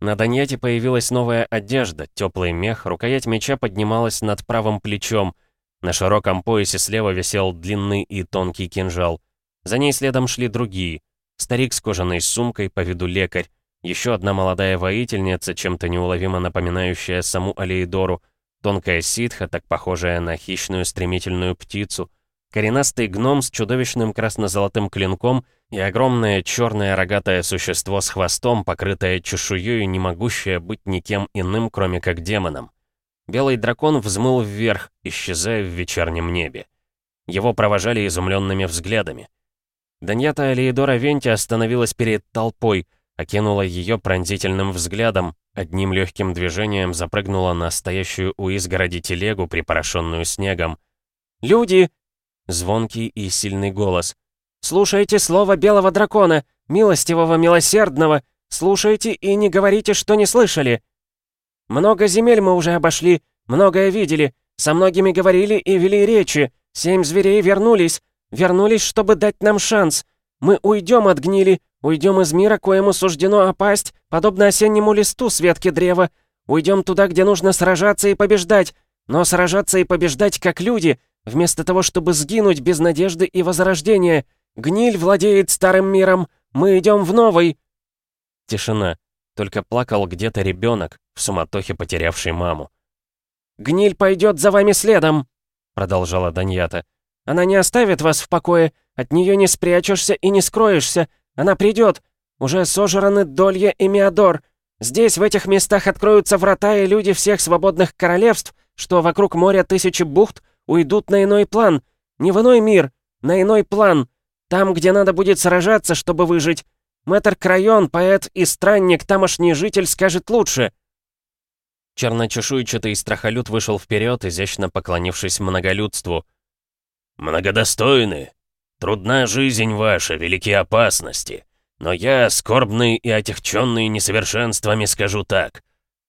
На Даньяте появилась новая одежда, теплый мех, рукоять меча поднималась над правым плечом. На широком поясе слева висел длинный и тонкий кинжал. За ней следом шли другие. Старик с кожаной сумкой, по виду лекарь. Еще одна молодая воительница, чем-то неуловимо напоминающая саму Алеидору. Тонкая ситха, так похожая на хищную стремительную птицу. Коренастый гном с чудовищным красно-золотым клинком и огромное черное рогатое существо с хвостом, покрытое чешуей, не могущее быть никем иным, кроме как демоном. Белый дракон взмыл вверх, исчезая в вечернем небе. Его провожали изумленными взглядами. Даньята Алиедора Венти остановилась перед толпой, окинула ее пронзительным взглядом, одним легким движением запрыгнула на стоящую у изгороди телегу, припорошенную снегом. «Люди!» — звонкий и сильный голос. «Слушайте слово белого дракона, милостивого, милосердного! Слушайте и не говорите, что не слышали! Много земель мы уже обошли, многое видели, со многими говорили и вели речи, семь зверей вернулись, Вернулись, чтобы дать нам шанс. Мы уйдем от гнили, уйдем из мира, коему суждено опасть, подобно осеннему листу с ветки древа. Уйдем туда, где нужно сражаться и побеждать, но сражаться и побеждать как люди, вместо того, чтобы сгинуть без надежды и возрождения. Гниль владеет старым миром, мы идем в новый. Тишина. Только плакал где-то ребенок, в суматохе потерявший маму. «Гниль пойдет за вами следом», — продолжала Даньята. Она не оставит вас в покое, от нее не спрячешься и не скроешься. Она придет. Уже сожраны Долья и Миадор. Здесь, в этих местах, откроются врата, и люди всех свободных королевств, что вокруг моря тысячи бухт, уйдут на иной план. Не в иной мир, на иной план. Там, где надо будет сражаться, чтобы выжить. Мэтр Крайон, поэт и странник, тамошний житель, скажет лучше. Черночешуйчатый страхолюд вышел вперед, изящно поклонившись многолюдству. «Многодостойны, трудна жизнь ваша, великие опасности. Но я, скорбный и отягченный несовершенствами, скажу так.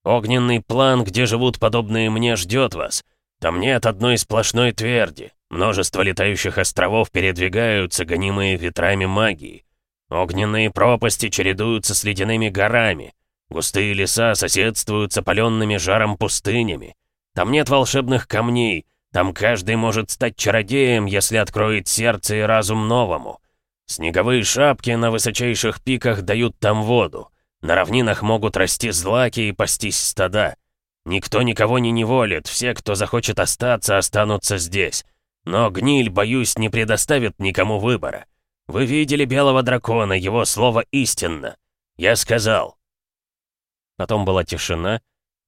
Огненный план, где живут подобные мне, ждет вас. Там нет одной сплошной тверди. Множество летающих островов передвигаются, гонимые ветрами магии. Огненные пропасти чередуются с ледяными горами. Густые леса соседствуют с опаленными жаром пустынями. Там нет волшебных камней, там каждый может стать чародеем, если откроет сердце и разум новому. Снеговые шапки на высочайших пиках дают там воду. На равнинах могут расти злаки и пастись стада. Никто никого не неволит, все, кто захочет остаться, останутся здесь. Но гниль, боюсь, не предоставит никому выбора. Вы видели белого дракона, его слово истинно. Я сказал. Потом была тишина,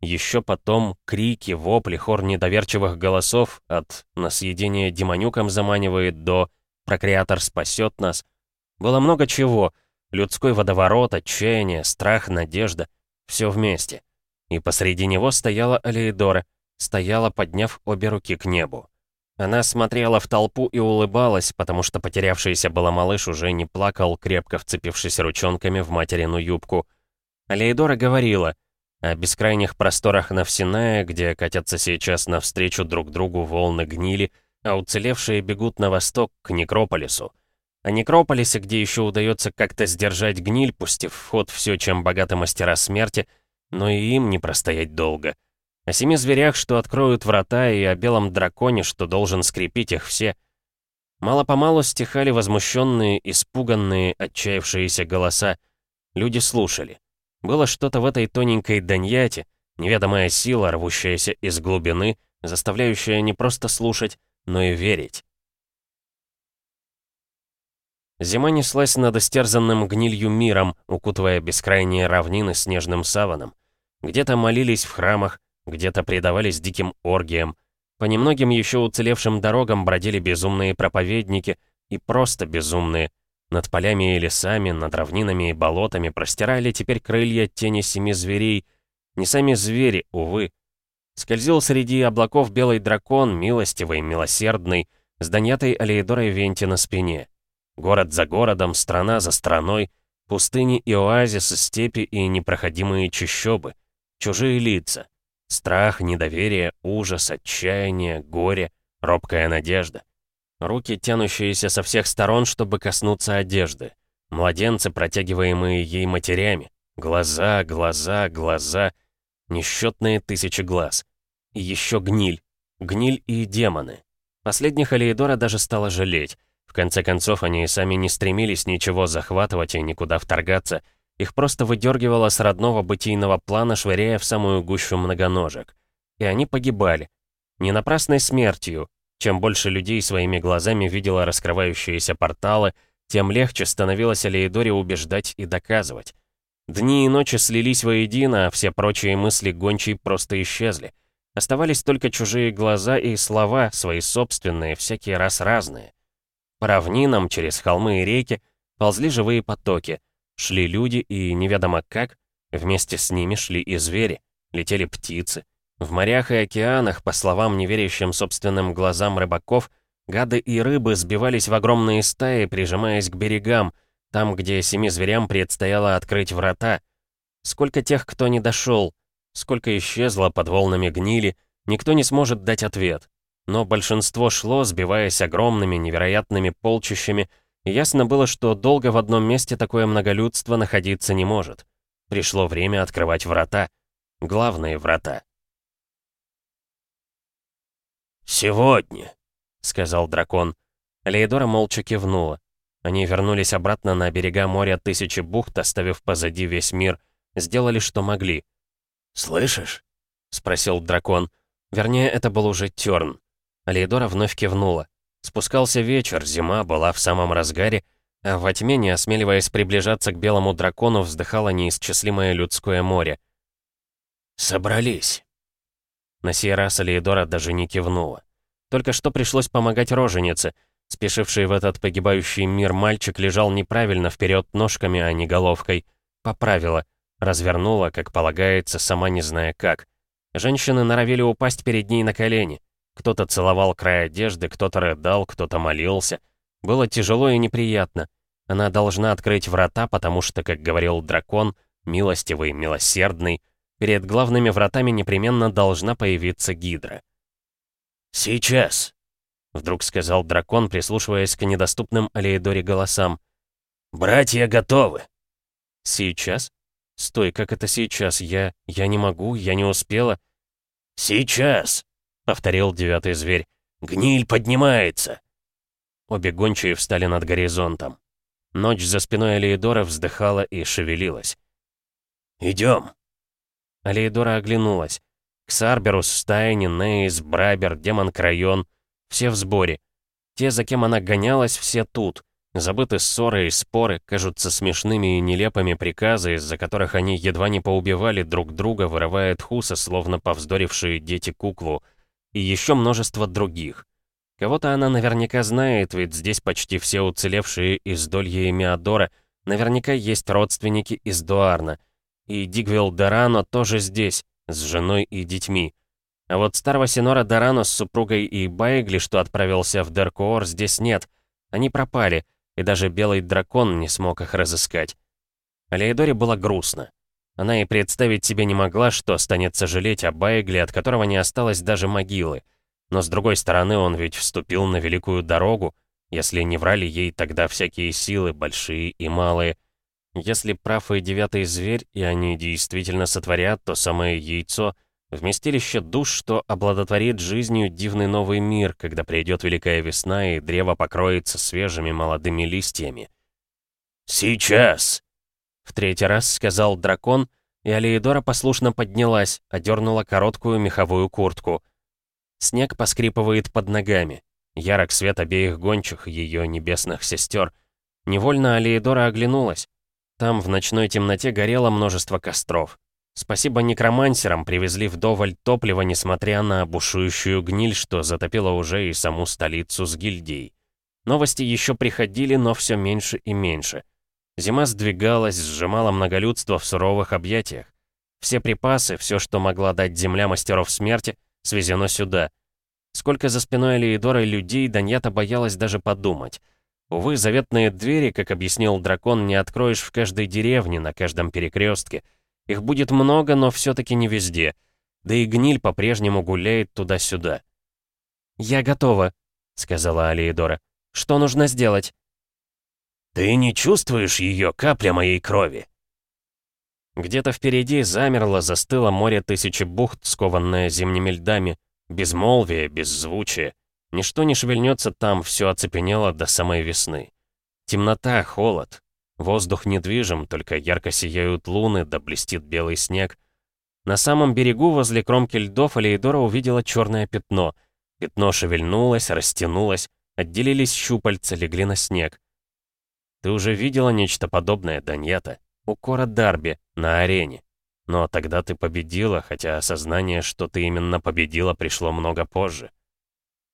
еще потом крики, вопли, хор недоверчивых голосов от «на съедение демонюкам заманивает» до «прокреатор спасет нас». Было много чего. Людской водоворот, отчаяние, страх, надежда. Все вместе. И посреди него стояла Алеидора, стояла, подняв обе руки к небу. Она смотрела в толпу и улыбалась, потому что потерявшийся было малыш уже не плакал, крепко вцепившись ручонками в материну юбку. Алеидора говорила — о бескрайних просторах Навсиная, где катятся сейчас навстречу друг другу волны гнили, а уцелевшие бегут на восток, к Некрополису. О Некрополисе, где еще удается как-то сдержать гниль, пустив в ход все, чем богаты мастера смерти, но и им не простоять долго. О семи зверях, что откроют врата, и о белом драконе, что должен скрепить их все. Мало-помалу стихали возмущенные, испуганные, отчаявшиеся голоса. Люди слушали. Было что-то в этой тоненькой Даньяте, неведомая сила, рвущаяся из глубины, заставляющая не просто слушать, но и верить. Зима неслась над истерзанным гнилью миром, укутывая бескрайние равнины снежным саваном. Где-то молились в храмах, где-то предавались диким оргиям. По немногим еще уцелевшим дорогам бродили безумные проповедники, и просто безумные, над полями и лесами, над равнинами и болотами простирали теперь крылья тени семи зверей. Не сами звери, увы. Скользил среди облаков белый дракон, милостивый, милосердный, с Даньятой Алеидорой Венти на спине. Город за городом, страна за страной, пустыни и оазисы, степи и непроходимые чащобы, чужие лица, страх, недоверие, ужас, отчаяние, горе, робкая надежда. Руки, тянущиеся со всех сторон, чтобы коснуться одежды. Младенцы, протягиваемые ей матерями. Глаза, глаза, глаза. Несчетные тысячи глаз. И еще гниль. Гниль и демоны. Последних Алиедора даже стало жалеть. В конце концов, они и сами не стремились ничего захватывать и никуда вторгаться. Их просто выдергивало с родного бытийного плана, швыряя в самую гущу многоножек. И они погибали. Не напрасной смертью, чем больше людей своими глазами видела раскрывающиеся порталы, тем легче становилось Алеидоре убеждать и доказывать. Дни и ночи слились воедино, а все прочие мысли гончей просто исчезли. Оставались только чужие глаза и слова, свои собственные, всякий раз разные. По равнинам, через холмы и реки, ползли живые потоки, шли люди и, неведомо как, вместе с ними шли и звери, летели птицы, в морях и океанах, по словам неверящим собственным глазам рыбаков, гады и рыбы сбивались в огромные стаи, прижимаясь к берегам, там, где семи зверям предстояло открыть врата. Сколько тех, кто не дошел, сколько исчезло под волнами гнили, никто не сможет дать ответ. Но большинство шло, сбиваясь огромными, невероятными полчищами, и ясно было, что долго в одном месте такое многолюдство находиться не может. Пришло время открывать врата. Главные врата. «Сегодня», — сказал дракон. Леидора молча кивнула. Они вернулись обратно на берега моря Тысячи Бухт, оставив позади весь мир. Сделали, что могли. «Слышишь?» — спросил дракон. Вернее, это был уже Тёрн. Леидора вновь кивнула. Спускался вечер, зима была в самом разгаре, а во тьме, не осмеливаясь приближаться к белому дракону, вздыхало неисчислимое людское море. «Собрались». На сей раз Алиедора даже не кивнула. Только что пришлось помогать роженице. Спешивший в этот погибающий мир мальчик лежал неправильно вперед ножками, а не головкой. Поправила. Развернула, как полагается, сама не зная как. Женщины норовили упасть перед ней на колени. Кто-то целовал край одежды, кто-то рыдал, кто-то молился. Было тяжело и неприятно. Она должна открыть врата, потому что, как говорил дракон, милостивый, милосердный, Перед главными вратами непременно должна появиться Гидра. «Сейчас!» — вдруг сказал дракон, прислушиваясь к недоступным Алеидоре голосам. «Братья готовы!» «Сейчас? Стой, как это сейчас? Я... я не могу, я не успела». «Сейчас!» — повторил девятый зверь. «Гниль поднимается!» Обе гончие встали над горизонтом. Ночь за спиной Алеидора вздыхала и шевелилась. «Идем!» Алейдора оглянулась. Ксарберус, Стайни, Нейс, Брабер, Демон Крайон — все в сборе. Те, за кем она гонялась, все тут. Забыты ссоры и споры, кажутся смешными и нелепыми приказы, из-за которых они едва не поубивали друг друга, вырывая тхуса, словно повздорившие дети куклу. И еще множество других. Кого-то она наверняка знает, ведь здесь почти все уцелевшие из Долья и Миадора наверняка есть родственники из Дуарна — и Дигвилл Дорано тоже здесь, с женой и детьми. А вот старого Синора Дорано с супругой и Байгли, что отправился в Деркоор, здесь нет. Они пропали, и даже Белый Дракон не смог их разыскать. Алеидоре было грустно. Она и представить себе не могла, что останется жалеть о Байгли, от которого не осталось даже могилы. Но с другой стороны, он ведь вступил на великую дорогу, если не врали ей тогда всякие силы, большие и малые — если прав и девятый зверь, и они действительно сотворят то самое яйцо, вместилище душ, что обладотворит жизнью дивный новый мир, когда придет великая весна и древо покроется свежими молодыми листьями. «Сейчас!» В третий раз сказал дракон, и Алиедора послушно поднялась, одернула короткую меховую куртку. Снег поскрипывает под ногами. Ярок свет обеих гончих, ее небесных сестер. Невольно Алиедора оглянулась. Там в ночной темноте горело множество костров. Спасибо некромансерам, привезли вдоволь топлива, несмотря на бушующую гниль, что затопило уже и саму столицу с гильдией. Новости еще приходили, но все меньше и меньше. Зима сдвигалась, сжимала многолюдство в суровых объятиях. Все припасы, все, что могла дать земля мастеров смерти, свезено сюда. Сколько за спиной Алиедора людей Даньята боялась даже подумать. Увы, заветные двери, как объяснил дракон, не откроешь в каждой деревне, на каждом перекрестке. Их будет много, но все-таки не везде. Да и гниль по-прежнему гуляет туда-сюда. «Я готова», — сказала Алиедора. «Что нужно сделать?» «Ты не чувствуешь ее, капля моей крови?» Где-то впереди замерло, застыло море тысячи бухт, скованное зимними льдами. Безмолвие, беззвучие. Ничто не шевельнется там, все оцепенело до самой весны. Темнота, холод. Воздух недвижим, только ярко сияют луны, да блестит белый снег. На самом берегу, возле кромки льдов, Алейдора увидела черное пятно. Пятно шевельнулось, растянулось, отделились щупальца, легли на снег. Ты уже видела нечто подобное, Даньята? У Кора Дарби, на арене. Но тогда ты победила, хотя осознание, что ты именно победила, пришло много позже.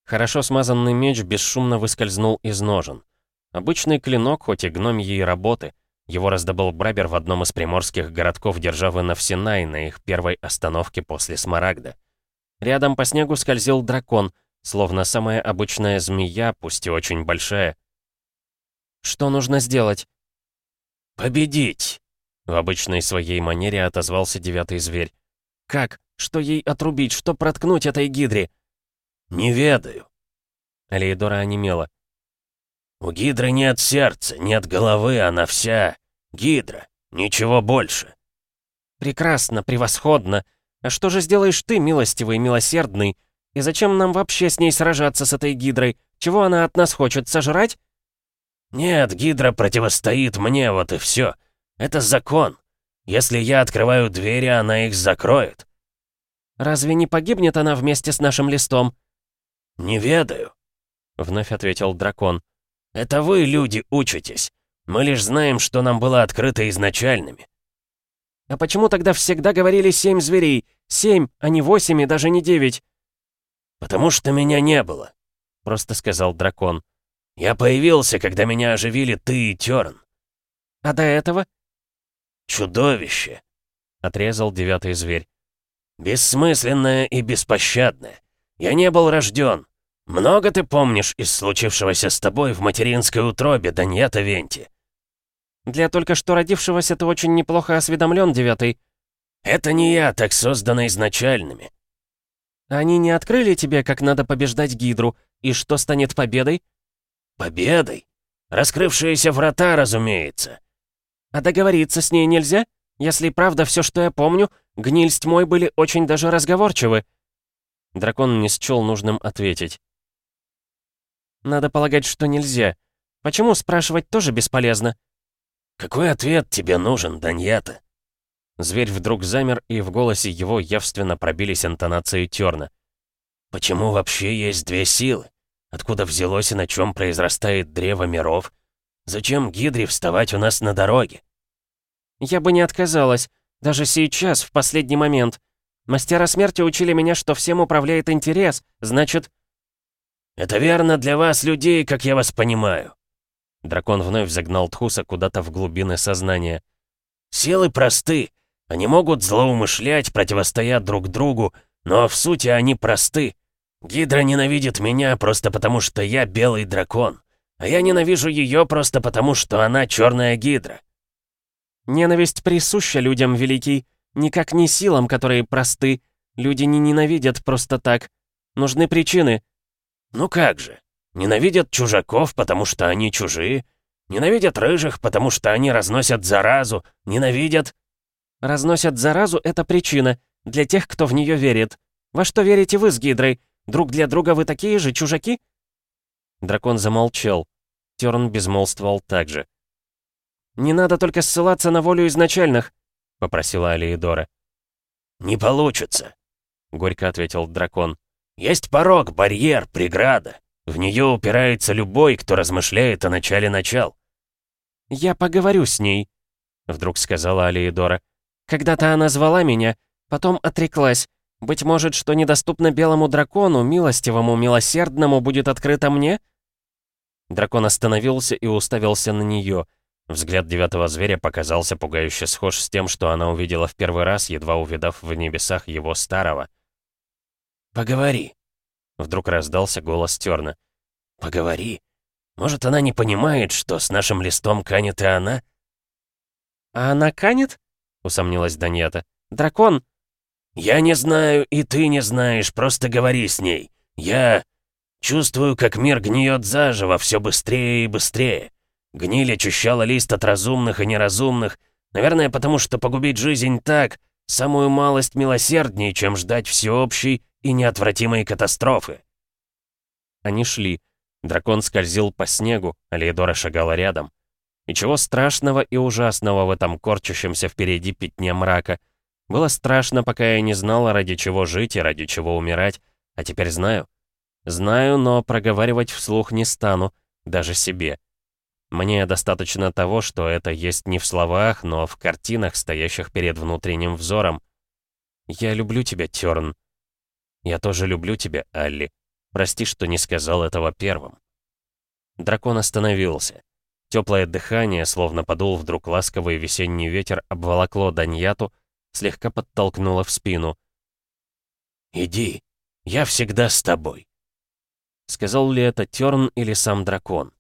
Хорошо смазанный меч бесшумно выскользнул из ножен. Обычный клинок, хоть и гномьей работы. Его раздобыл Брабер в одном из приморских городков державы Навсинай на их первой остановке после Смарагда. Рядом по снегу скользил дракон, словно самая обычная змея, пусть и очень большая. «Что нужно сделать?» «Победить!» В обычной своей манере отозвался девятый зверь. «Как? Что ей отрубить? Что проткнуть этой гидре?» «Не ведаю». Алейдора онемела. «У гидры нет сердца, нет головы, она вся гидра, ничего больше». «Прекрасно, превосходно. А что же сделаешь ты, милостивый, милосердный? И зачем нам вообще с ней сражаться с этой гидрой? Чего она от нас хочет, сожрать?» «Нет, гидра противостоит мне, вот и все. Это закон. Если я открываю двери, она их закроет». «Разве не погибнет она вместе с нашим листом?» «Не ведаю», — вновь ответил дракон. «Это вы, люди, учитесь. Мы лишь знаем, что нам было открыто изначальными». «А почему тогда всегда говорили семь зверей? Семь, а не восемь и даже не девять?» «Потому что меня не было», — просто сказал дракон. «Я появился, когда меня оживили ты и Тёрн». «А до этого?» «Чудовище», — отрезал девятый зверь. «Бессмысленное и беспощадное. Я не был рожден. Много ты помнишь из случившегося с тобой в материнской утробе, Даньята Венти?» «Для только что родившегося ты очень неплохо осведомлен, девятый». «Это не я, так создано изначальными». «Они не открыли тебе, как надо побеждать Гидру, и что станет победой?» «Победой? Раскрывшиеся врата, разумеется». «А договориться с ней нельзя? Если правда все, что я помню, гниль с тьмой были очень даже разговорчивы». Дракон не счел нужным ответить. «Надо полагать, что нельзя. Почему спрашивать тоже бесполезно?» «Какой ответ тебе нужен, Даньята?» Зверь вдруг замер, и в голосе его явственно пробились интонации Терна. «Почему вообще есть две силы? Откуда взялось и на чем произрастает древо миров? Зачем Гидре вставать у нас на дороге?» «Я бы не отказалась. Даже сейчас, в последний момент. Мастера смерти учили меня, что всем управляет интерес. Значит...» «Это верно для вас, людей, как я вас понимаю». Дракон вновь загнал Тхуса куда-то в глубины сознания. «Силы просты. Они могут злоумышлять, противостоят друг другу, но в сути они просты. Гидра ненавидит меня просто потому, что я белый дракон. А я ненавижу ее просто потому, что она черная гидра. Ненависть присуща людям, Великий. Никак не силам, которые просты. Люди не ненавидят просто так. Нужны причины. Ну как же. Ненавидят чужаков, потому что они чужие. Ненавидят рыжих, потому что они разносят заразу. Ненавидят... Разносят заразу — это причина. Для тех, кто в нее верит. Во что верите вы с Гидрой? Друг для друга вы такие же чужаки? Дракон замолчал. Терн безмолвствовал также. «Не надо только ссылаться на волю изначальных», — попросила Алиедора. «Не получится», — горько ответил дракон. «Есть порог, барьер, преграда. В нее упирается любой, кто размышляет о начале начал». «Я поговорю с ней», — вдруг сказала Алиедора. «Когда-то она звала меня, потом отреклась. Быть может, что недоступно белому дракону, милостивому, милосердному, будет открыто мне?» Дракон остановился и уставился на нее. Взгляд девятого зверя показался пугающе схож с тем, что она увидела в первый раз, едва увидав в небесах его старого. «Поговори», — вдруг раздался голос Терна. «Поговори. Может, она не понимает, что с нашим листом канет и она?» «А она канет?» — усомнилась Даньята. «Дракон?» «Я не знаю, и ты не знаешь, просто говори с ней. Я чувствую, как мир гниет заживо, все быстрее и быстрее. Гниль очищала лист от разумных и неразумных, наверное, потому что погубить жизнь так, самую малость милосерднее, чем ждать всеобщей и неотвратимой катастрофы. Они шли. Дракон скользил по снегу, а Леидора шагала рядом. И чего страшного и ужасного в этом корчащемся впереди пятне мрака. Было страшно, пока я не знала, ради чего жить и ради чего умирать, а теперь знаю. Знаю, но проговаривать вслух не стану, даже себе. Мне достаточно того, что это есть не в словах, но в картинах, стоящих перед внутренним взором. «Я люблю тебя, Тёрн». «Я тоже люблю тебя, Алли. Прости, что не сказал этого первым». Дракон остановился. Теплое дыхание, словно подул вдруг ласковый весенний ветер, обволокло Даньяту, слегка подтолкнуло в спину. «Иди, я всегда с тобой», — сказал ли это Тёрн или сам дракон.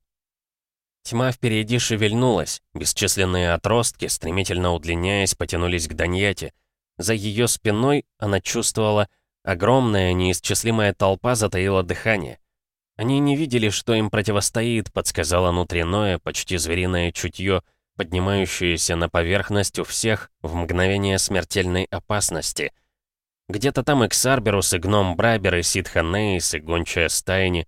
Тьма впереди шевельнулась, бесчисленные отростки, стремительно удлиняясь, потянулись к Даньяте. За ее спиной она чувствовала, огромная, неисчислимая толпа затаила дыхание. Они не видели, что им противостоит, подсказало внутреннее, почти звериное чутье, поднимающееся на поверхность у всех в мгновение смертельной опасности. Где-то там Эксарберус и гном Брабер, и Ситханеис, и гончая стайни.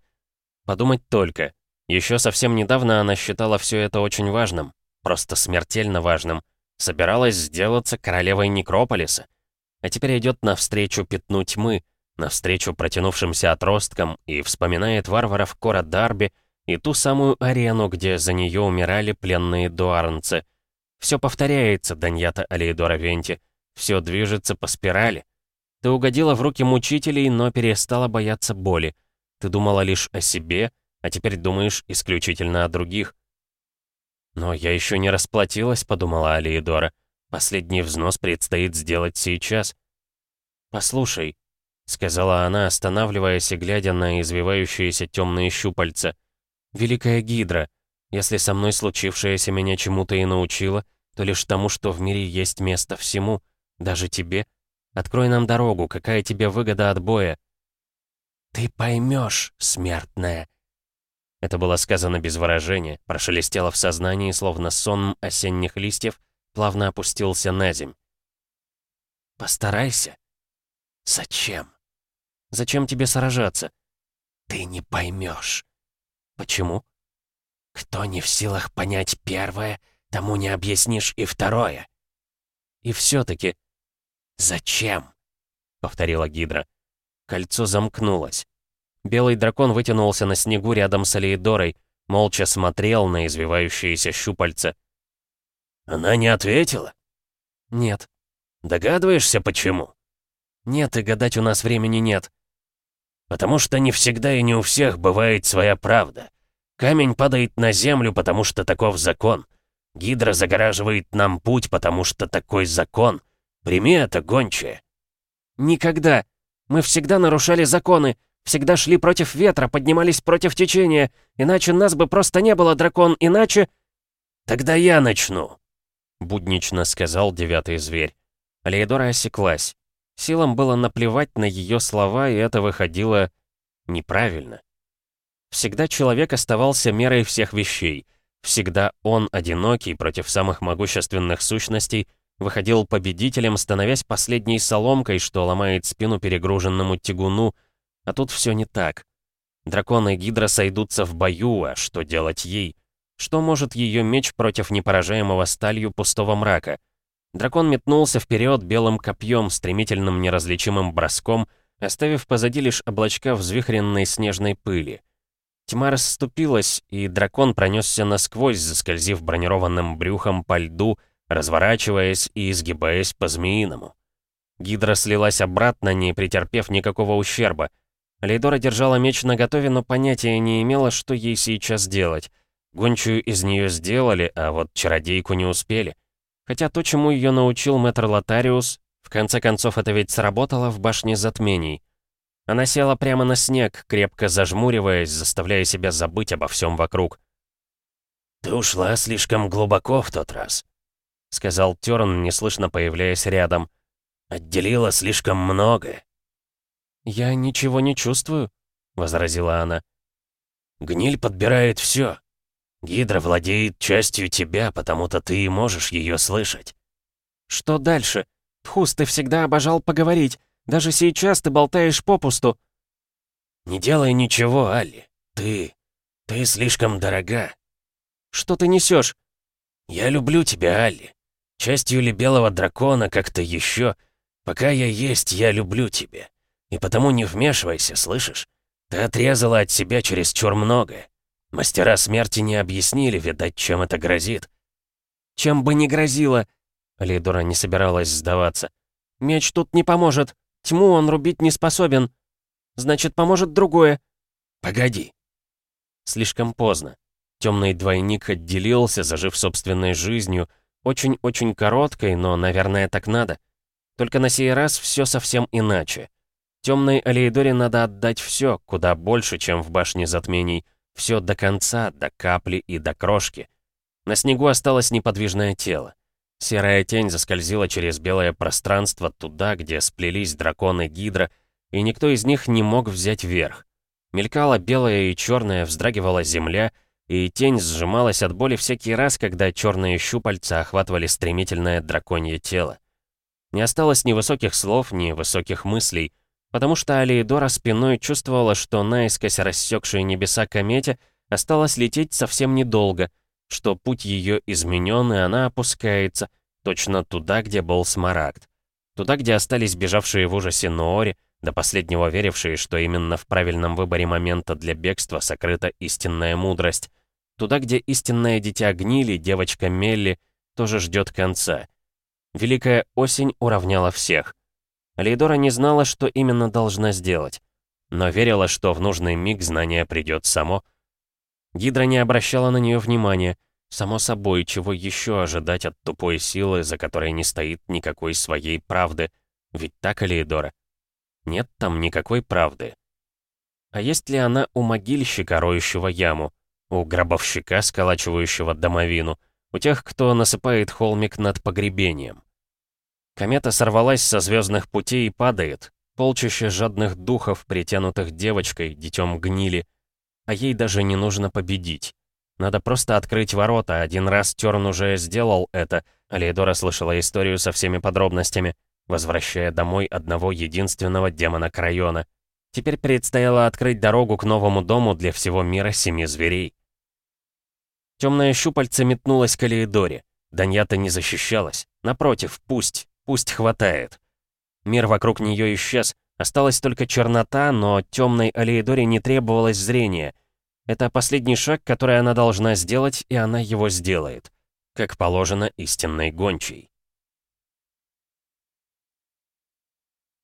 Подумать только, еще совсем недавно она считала все это очень важным, просто смертельно важным. Собиралась сделаться королевой Некрополиса. А теперь идет навстречу пятну тьмы, навстречу протянувшимся отросткам и вспоминает варваров Кора Дарби и ту самую арену, где за нее умирали пленные дуарнцы. Все повторяется, Даньята Алейдора Венти. Все движется по спирали. Ты угодила в руки мучителей, но перестала бояться боли. Ты думала лишь о себе — а теперь думаешь исключительно о других. Но я еще не расплатилась, подумала Алиедора. Последний взнос предстоит сделать сейчас. Послушай, сказала она, останавливаясь и глядя на извивающиеся темные щупальца. Великая Гидра, если со мной случившееся меня чему-то и научило, то лишь тому, что в мире есть место всему, даже тебе. Открой нам дорогу, какая тебе выгода от боя? Ты поймешь, смертная, это было сказано без выражения, прошелестело в сознании, словно сон осенних листьев, плавно опустился на земь. «Постарайся». «Зачем?» «Зачем тебе сражаться?» «Ты не поймешь». «Почему?» «Кто не в силах понять первое, тому не объяснишь и второе». «И все-таки...» «Зачем?» — повторила Гидра. Кольцо замкнулось. Белый дракон вытянулся на снегу рядом с Алиедорой, молча смотрел на извивающиеся щупальца. «Она не ответила?» «Нет». «Догадываешься, почему?» «Нет, и гадать у нас времени нет». «Потому что не всегда и не у всех бывает своя правда. Камень падает на землю, потому что таков закон. Гидра загораживает нам путь, потому что такой закон. Прими это, гончая». «Никогда. Мы всегда нарушали законы. Всегда шли против ветра, поднимались против течения. Иначе нас бы просто не было, дракон, иначе...» «Тогда я начну», — буднично сказал девятый зверь. Алеидора осеклась. Силам было наплевать на ее слова, и это выходило неправильно. Всегда человек оставался мерой всех вещей. Всегда он, одинокий, против самых могущественных сущностей, выходил победителем, становясь последней соломкой, что ломает спину перегруженному тягуну, а тут все не так. Драконы Гидра сойдутся в бою, а что делать ей? Что может ее меч против непоражаемого сталью пустого мрака? Дракон метнулся вперед белым копьем, стремительным неразличимым броском, оставив позади лишь облачка взвихренной снежной пыли. Тьма расступилась, и дракон пронесся насквозь, заскользив бронированным брюхом по льду, разворачиваясь и изгибаясь по-змеиному. Гидра слилась обратно, не претерпев никакого ущерба — Лейдора держала меч наготове, но понятия не имела, что ей сейчас делать. Гончую из нее сделали, а вот чародейку не успели. Хотя то, чему ее научил мэтр Лотариус, в конце концов это ведь сработало в башне затмений. Она села прямо на снег, крепко зажмуриваясь, заставляя себя забыть обо всем вокруг. «Ты ушла слишком глубоко в тот раз», — сказал Терн, неслышно появляясь рядом. «Отделила слишком много». «Я ничего не чувствую», — возразила она. «Гниль подбирает все. Гидра владеет частью тебя, потому-то ты и можешь ее слышать». «Что дальше? Тхус, ты всегда обожал поговорить. Даже сейчас ты болтаешь попусту». «Не делай ничего, Алли. Ты... ты слишком дорога. Что ты несешь? «Я люблю тебя, Алли. Частью ли белого дракона, как-то еще. Пока я есть, я люблю тебя. И потому не вмешивайся, слышишь? Ты отрезала от себя чересчур многое. Мастера смерти не объяснили, видать, чем это грозит». «Чем бы ни грозило!» Лидора не собиралась сдаваться. «Меч тут не поможет. Тьму он рубить не способен. Значит, поможет другое». «Погоди». Слишком поздно. Темный двойник отделился, зажив собственной жизнью, очень-очень короткой, но, наверное, так надо. Только на сей раз все совсем иначе. Темной Алейдоре надо отдать все, куда больше, чем в башне затмений. Все до конца, до капли и до крошки. На снегу осталось неподвижное тело. Серая тень заскользила через белое пространство туда, где сплелись драконы Гидра, и никто из них не мог взять верх. Мелькала белая и черная, вздрагивала земля — и тень сжималась от боли всякий раз, когда черные щупальца охватывали стремительное драконье тело. Не осталось ни высоких слов, ни высоких мыслей, потому что Алиедора спиной чувствовала, что наискось рассекшие небеса комете осталось лететь совсем недолго, что путь ее изменен, и она опускается точно туда, где был Смарагд. Туда, где остались бежавшие в ужасе Ноори, до последнего верившие, что именно в правильном выборе момента для бегства сокрыта истинная мудрость. Туда, где истинное дитя гнили, девочка Мелли, тоже ждет конца. Великая осень уравняла всех. Лейдора не знала, что именно должна сделать, но верила, что в нужный миг знание придет само. Гидра не обращала на нее внимания, само собой, чего еще ожидать от тупой силы, за которой не стоит никакой своей правды. Ведь так, Алиедора? Нет там никакой правды. А есть ли она у могильщика, роющего яму? У гробовщика, сколачивающего домовину? У тех, кто насыпает холмик над погребением? Комета сорвалась со звездных путей и падает. Полчища жадных духов, притянутых девочкой, детем гнили. А ей даже не нужно победить. Надо просто открыть ворота. Один раз Терн уже сделал это. Алейдора слышала историю со всеми подробностями возвращая домой одного единственного демона Крайона. Теперь предстояло открыть дорогу к новому дому для всего мира семи зверей. Темное щупальце метнулось к Алиэдоре. Даньята не защищалась. Напротив, пусть, пусть хватает. Мир вокруг нее исчез. Осталась только чернота, но темной Алиэдоре не требовалось зрения. Это последний шаг, который она должна сделать, и она его сделает. Как положено истинной гончей.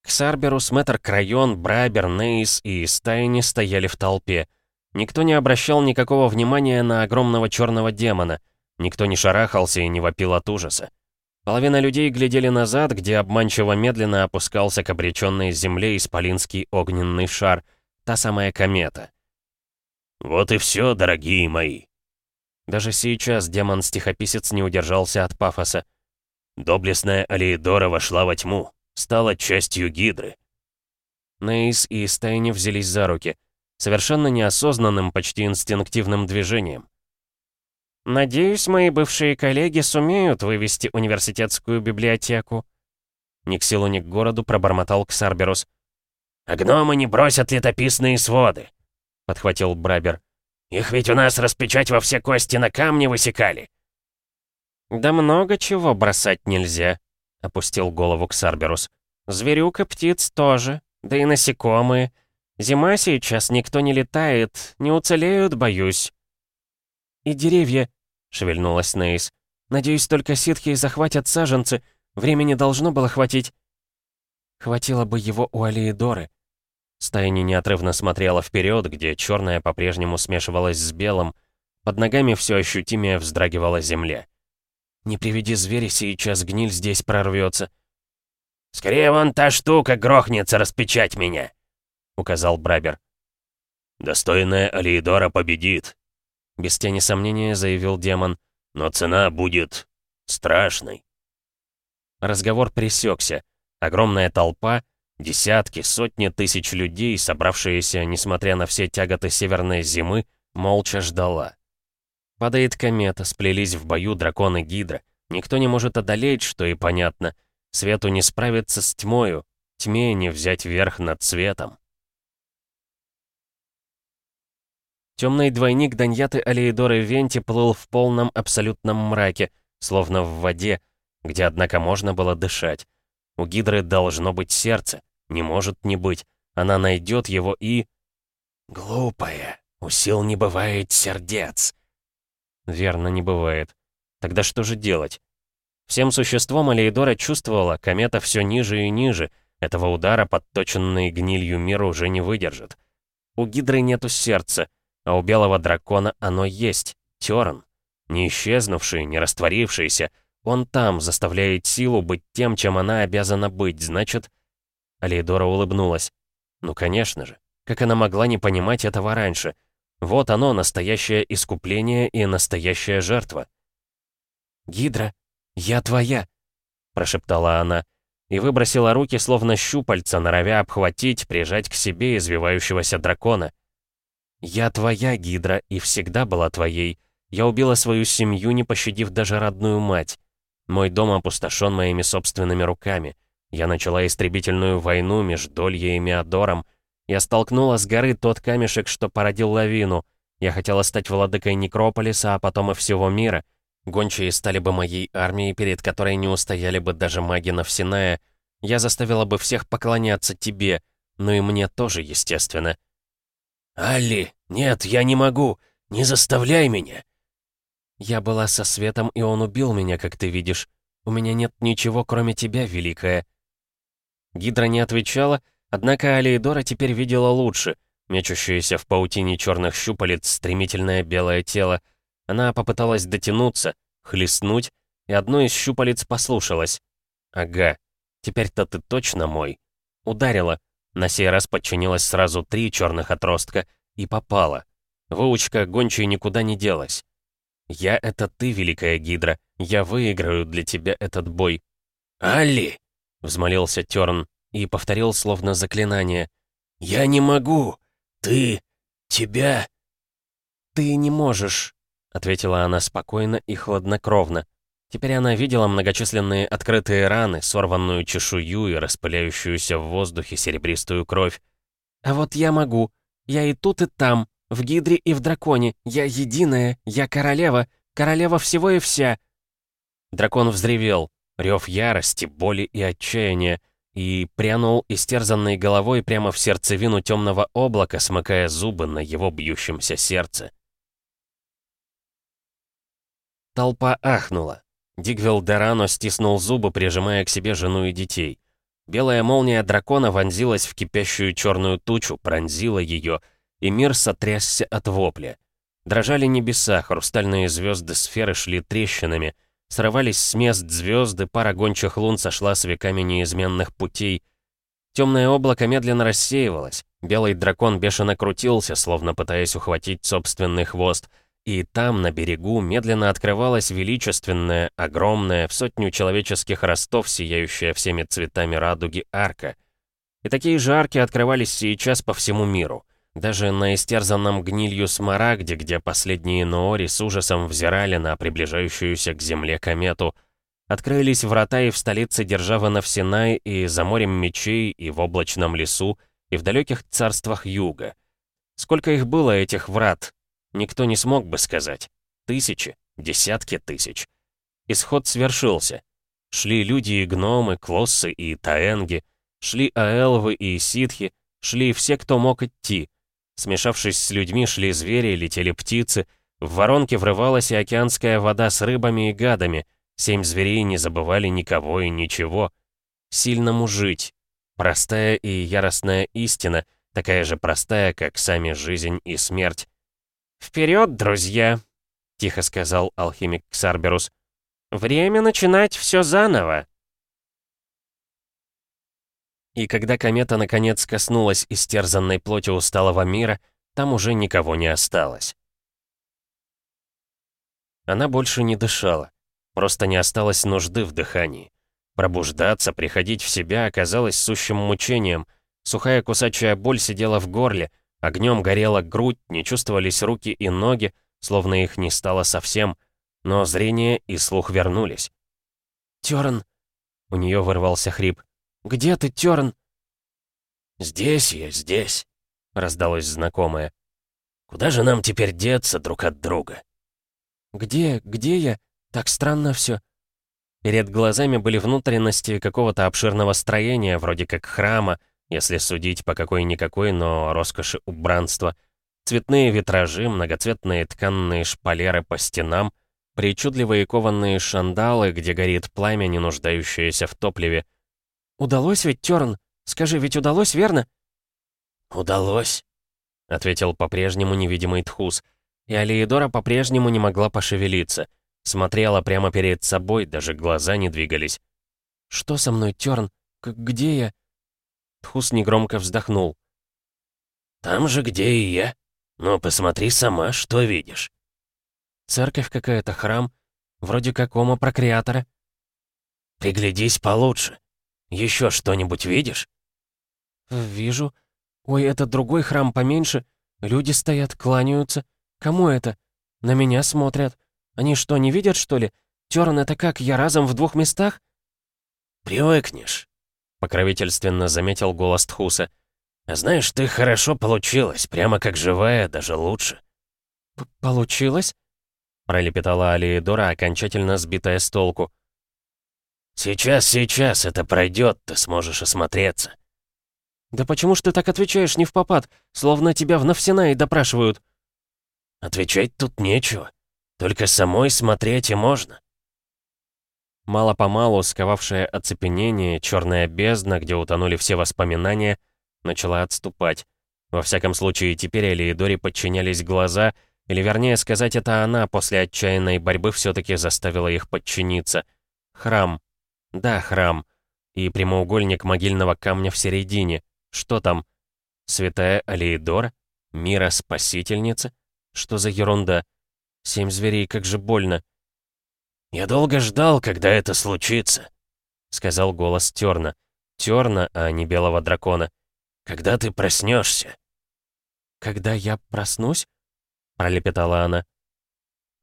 Ксарберус, Мэтр Крайон, Брабер, Нейс и Стайни стояли в толпе. Никто не обращал никакого внимания на огромного черного демона. Никто не шарахался и не вопил от ужаса. Половина людей глядели назад, где обманчиво медленно опускался к обреченной земле исполинский огненный шар, та самая комета. «Вот и все, дорогие мои!» Даже сейчас демон-стихописец не удержался от пафоса. «Доблестная Алиедора вошла во тьму стала частью Гидры. Нейс и Стайни взялись за руки, совершенно неосознанным, почти инстинктивным движением. «Надеюсь, мои бывшие коллеги сумеют вывести университетскую библиотеку», ни к селу, ни к городу пробормотал Ксарберус. «А гномы не бросят летописные своды», — подхватил Брабер. «Их ведь у нас распечать во все кости на камне высекали». «Да много чего бросать нельзя», — опустил голову Ксарберус. «Зверюк и птиц тоже, да и насекомые. Зима сейчас, никто не летает, не уцелеют, боюсь». «И деревья», — шевельнулась Нейс. «Надеюсь, только ситхи захватят саженцы. Времени должно было хватить». Хватило бы его у Алиедоры. Стайни неотрывно смотрела вперед, где черное по-прежнему смешивалось с белым. Под ногами все ощутимее вздрагивала земля. «Не приведи звери, сейчас гниль здесь прорвется. «Скорее вон та штука грохнется распечать меня», — указал Брабер. «Достойная Алиедора победит», — без тени сомнения заявил демон. «Но цена будет страшной». Разговор пресекся. Огромная толпа, десятки, сотни тысяч людей, собравшиеся, несмотря на все тяготы северной зимы, молча ждала. Падает комета, сплелись в бою драконы Гидра. Никто не может одолеть, что и понятно. Свету не справиться с тьмою, тьме не взять верх над светом. Темный двойник Даньяты Алеидоры Венти плыл в полном абсолютном мраке, словно в воде, где, однако, можно было дышать. У Гидры должно быть сердце, не может не быть. Она найдет его и... «Глупая, у сил не бывает сердец», Верно, не бывает. Тогда что же делать? Всем существом Алейдора чувствовала, комета все ниже и ниже. Этого удара подточенный гнилью мир уже не выдержит. У Гидры нету сердца, а у белого дракона оно есть. Терн. Не исчезнувший, не растворившийся. Он там, заставляет силу быть тем, чем она обязана быть. Значит... Алейдора улыбнулась. Ну, конечно же. Как она могла не понимать этого раньше? Вот оно, настоящее искупление и настоящая жертва. «Гидра, я твоя!» — прошептала она и выбросила руки, словно щупальца, норовя обхватить, прижать к себе извивающегося дракона. «Я твоя, Гидра, и всегда была твоей. Я убила свою семью, не пощадив даже родную мать. Мой дом опустошен моими собственными руками. Я начала истребительную войну между Дольей и Меодором, я столкнула с горы тот камешек, что породил лавину. Я хотела стать владыкой Некрополиса, а потом и всего мира. Гончие стали бы моей армией, перед которой не устояли бы даже маги Навсиная. Я заставила бы всех поклоняться тебе, ну и мне тоже, естественно. «Алли, нет, я не могу! Не заставляй меня!» Я была со Светом, и он убил меня, как ты видишь. У меня нет ничего, кроме тебя, Великая. Гидра не отвечала, Однако Алиедора теперь видела лучше. Мечущееся в паутине черных щупалец стремительное белое тело. Она попыталась дотянуться, хлестнуть, и одно из щупалец послушалось. «Ага, теперь-то ты точно мой». Ударила. На сей раз подчинилось сразу три черных отростка и попала. Выучка гончей никуда не делась. «Я — это ты, Великая Гидра. Я выиграю для тебя этот бой». «Алли!» — взмолился Терн и повторил словно заклинание. «Я не могу! Ты... тебя...» «Ты не можешь», — ответила она спокойно и хладнокровно. Теперь она видела многочисленные открытые раны, сорванную чешую и распыляющуюся в воздухе серебристую кровь. «А вот я могу. Я и тут, и там, в Гидре и в Драконе. Я единая, я королева, королева всего и вся». Дракон взревел. Рев ярости, боли и отчаяния и прянул истерзанной головой прямо в сердцевину темного облака, смыкая зубы на его бьющемся сердце. Толпа ахнула. Дигвилл Дерано стиснул зубы, прижимая к себе жену и детей. Белая молния дракона вонзилась в кипящую черную тучу, пронзила ее, и мир сотрясся от вопля. Дрожали небеса, хрустальные звезды сферы шли трещинами — Срывались с мест звезды, пара гончих лун сошла с веками неизменных путей. Темное облако медленно рассеивалось. Белый дракон бешено крутился, словно пытаясь ухватить собственный хвост. И там, на берегу, медленно открывалась величественная, огромная, в сотню человеческих ростов, сияющая всеми цветами радуги арка. И такие же арки открывались сейчас по всему миру. Даже на истерзанном гнилью смарагде, где последние Ноори с ужасом взирали на приближающуюся к Земле комету, открылись врата и в столице державы Навсинай, и за морем мечей, и в облачном лесу, и в далеких царствах юга. Сколько их было, этих врат, никто не смог бы сказать. Тысячи, десятки тысяч. Исход свершился. Шли люди и гномы, клоссы и таэнги, шли аэлвы и ситхи, шли все, кто мог идти — Смешавшись с людьми, шли звери, летели птицы. В воронке врывалась и океанская вода с рыбами и гадами. Семь зверей не забывали никого и ничего. Сильному жить. Простая и яростная истина, такая же простая, как сами жизнь и смерть. «Вперед, друзья!» тихо сказал алхимик Ксарберус. «Время начинать все заново!» И когда комета наконец коснулась истерзанной плоти усталого мира, там уже никого не осталось. Она больше не дышала. Просто не осталось нужды в дыхании. Пробуждаться, приходить в себя оказалось сущим мучением. Сухая кусачая боль сидела в горле, огнем горела грудь, не чувствовались руки и ноги, словно их не стало совсем, но зрение и слух вернулись. «Тёрн!» — у нее вырвался хрип. «Где ты, Тёрн?» «Здесь я, здесь», — раздалось знакомое. «Куда же нам теперь деться друг от друга?» «Где, где я? Так странно все. Перед глазами были внутренности какого-то обширного строения, вроде как храма, если судить по какой-никакой, но роскоши убранства. Цветные витражи, многоцветные тканные шпалеры по стенам, причудливые кованные шандалы, где горит пламя, не нуждающееся в топливе. «Удалось ведь, Тёрн? Скажи, ведь удалось, верно?» «Удалось», — ответил по-прежнему невидимый Тхус, и Алиедора по-прежнему не могла пошевелиться — Смотрела прямо перед собой, даже глаза не двигались. «Что со мной, Тёрн? К где я?» Тхус негромко вздохнул. «Там же, где и я. Но посмотри сама, что видишь». «Церковь какая-то, храм. Вроде как ома прокреатора». «Приглядись получше. Еще что-нибудь видишь?» «Вижу. Ой, это другой храм поменьше. Люди стоят, кланяются. Кому это? На меня смотрят. Они что, не видят, что ли? Терн, это как, я разом в двух местах?» «Привыкнешь», — покровительственно заметил голос Тхуса. «А знаешь, ты хорошо получилась, прямо как живая, даже лучше». П «Получилось?» — пролепетала Алиедора, окончательно сбитая с толку. «Сейчас, сейчас, это пройдет, ты сможешь осмотреться». «Да почему ж ты так отвечаешь не в попад, словно тебя в Навсина и допрашивают?» «Отвечать тут нечего. Только самой смотреть и можно. Мало-помалу сковавшее оцепенение, черная бездна, где утонули все воспоминания, начала отступать. Во всяком случае, теперь Элиидоре подчинялись глаза, или вернее сказать, это она после отчаянной борьбы все-таки заставила их подчиниться. Храм. Да, храм. И прямоугольник могильного камня в середине. Что там? Святая Алиидора? Мира Спасительница? Что за ерунда? Семь зверей, как же больно. «Я долго ждал, когда это случится», — сказал голос Терна. Терна, а не белого дракона. «Когда ты проснешься?» «Когда я проснусь?» — пролепетала она.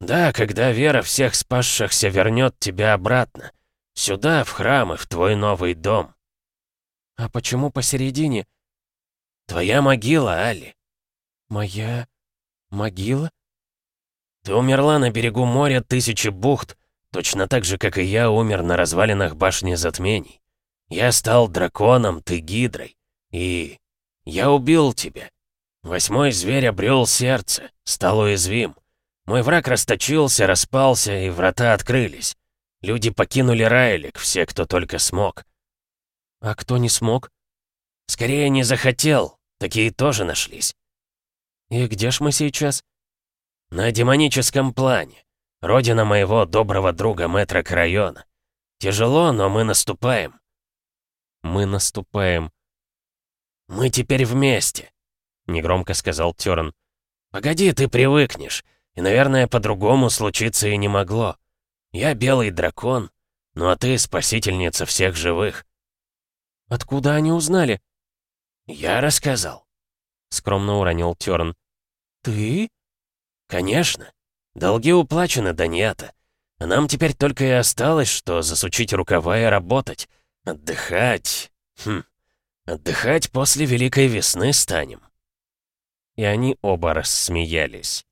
«Да, когда вера всех спасшихся вернет тебя обратно. Сюда, в храм и в твой новый дом». «А почему посередине?» «Твоя могила, Али». «Моя... могила?» Ты умерла на берегу моря тысячи бухт, точно так же, как и я умер на развалинах башни затмений. Я стал драконом, ты гидрой. И я убил тебя. Восьмой зверь обрел сердце, стал уязвим. Мой враг расточился, распался, и врата открылись. Люди покинули Райлик, все, кто только смог. А кто не смог? Скорее не захотел, такие тоже нашлись. И где ж мы сейчас? На демоническом плане. Родина моего доброго друга мэтра Крайона. Тяжело, но мы наступаем. Мы наступаем. Мы теперь вместе, негромко сказал Тёрн. Погоди, ты привыкнешь. И, наверное, по-другому случиться и не могло. Я белый дракон, ну а ты спасительница всех живых. Откуда они узнали? Я рассказал. Скромно уронил Тёрн. Ты? «Конечно. Долги уплачены, Даньята. А нам теперь только и осталось, что засучить рукава и работать. Отдыхать. Хм. Отдыхать после Великой Весны станем». И они оба рассмеялись.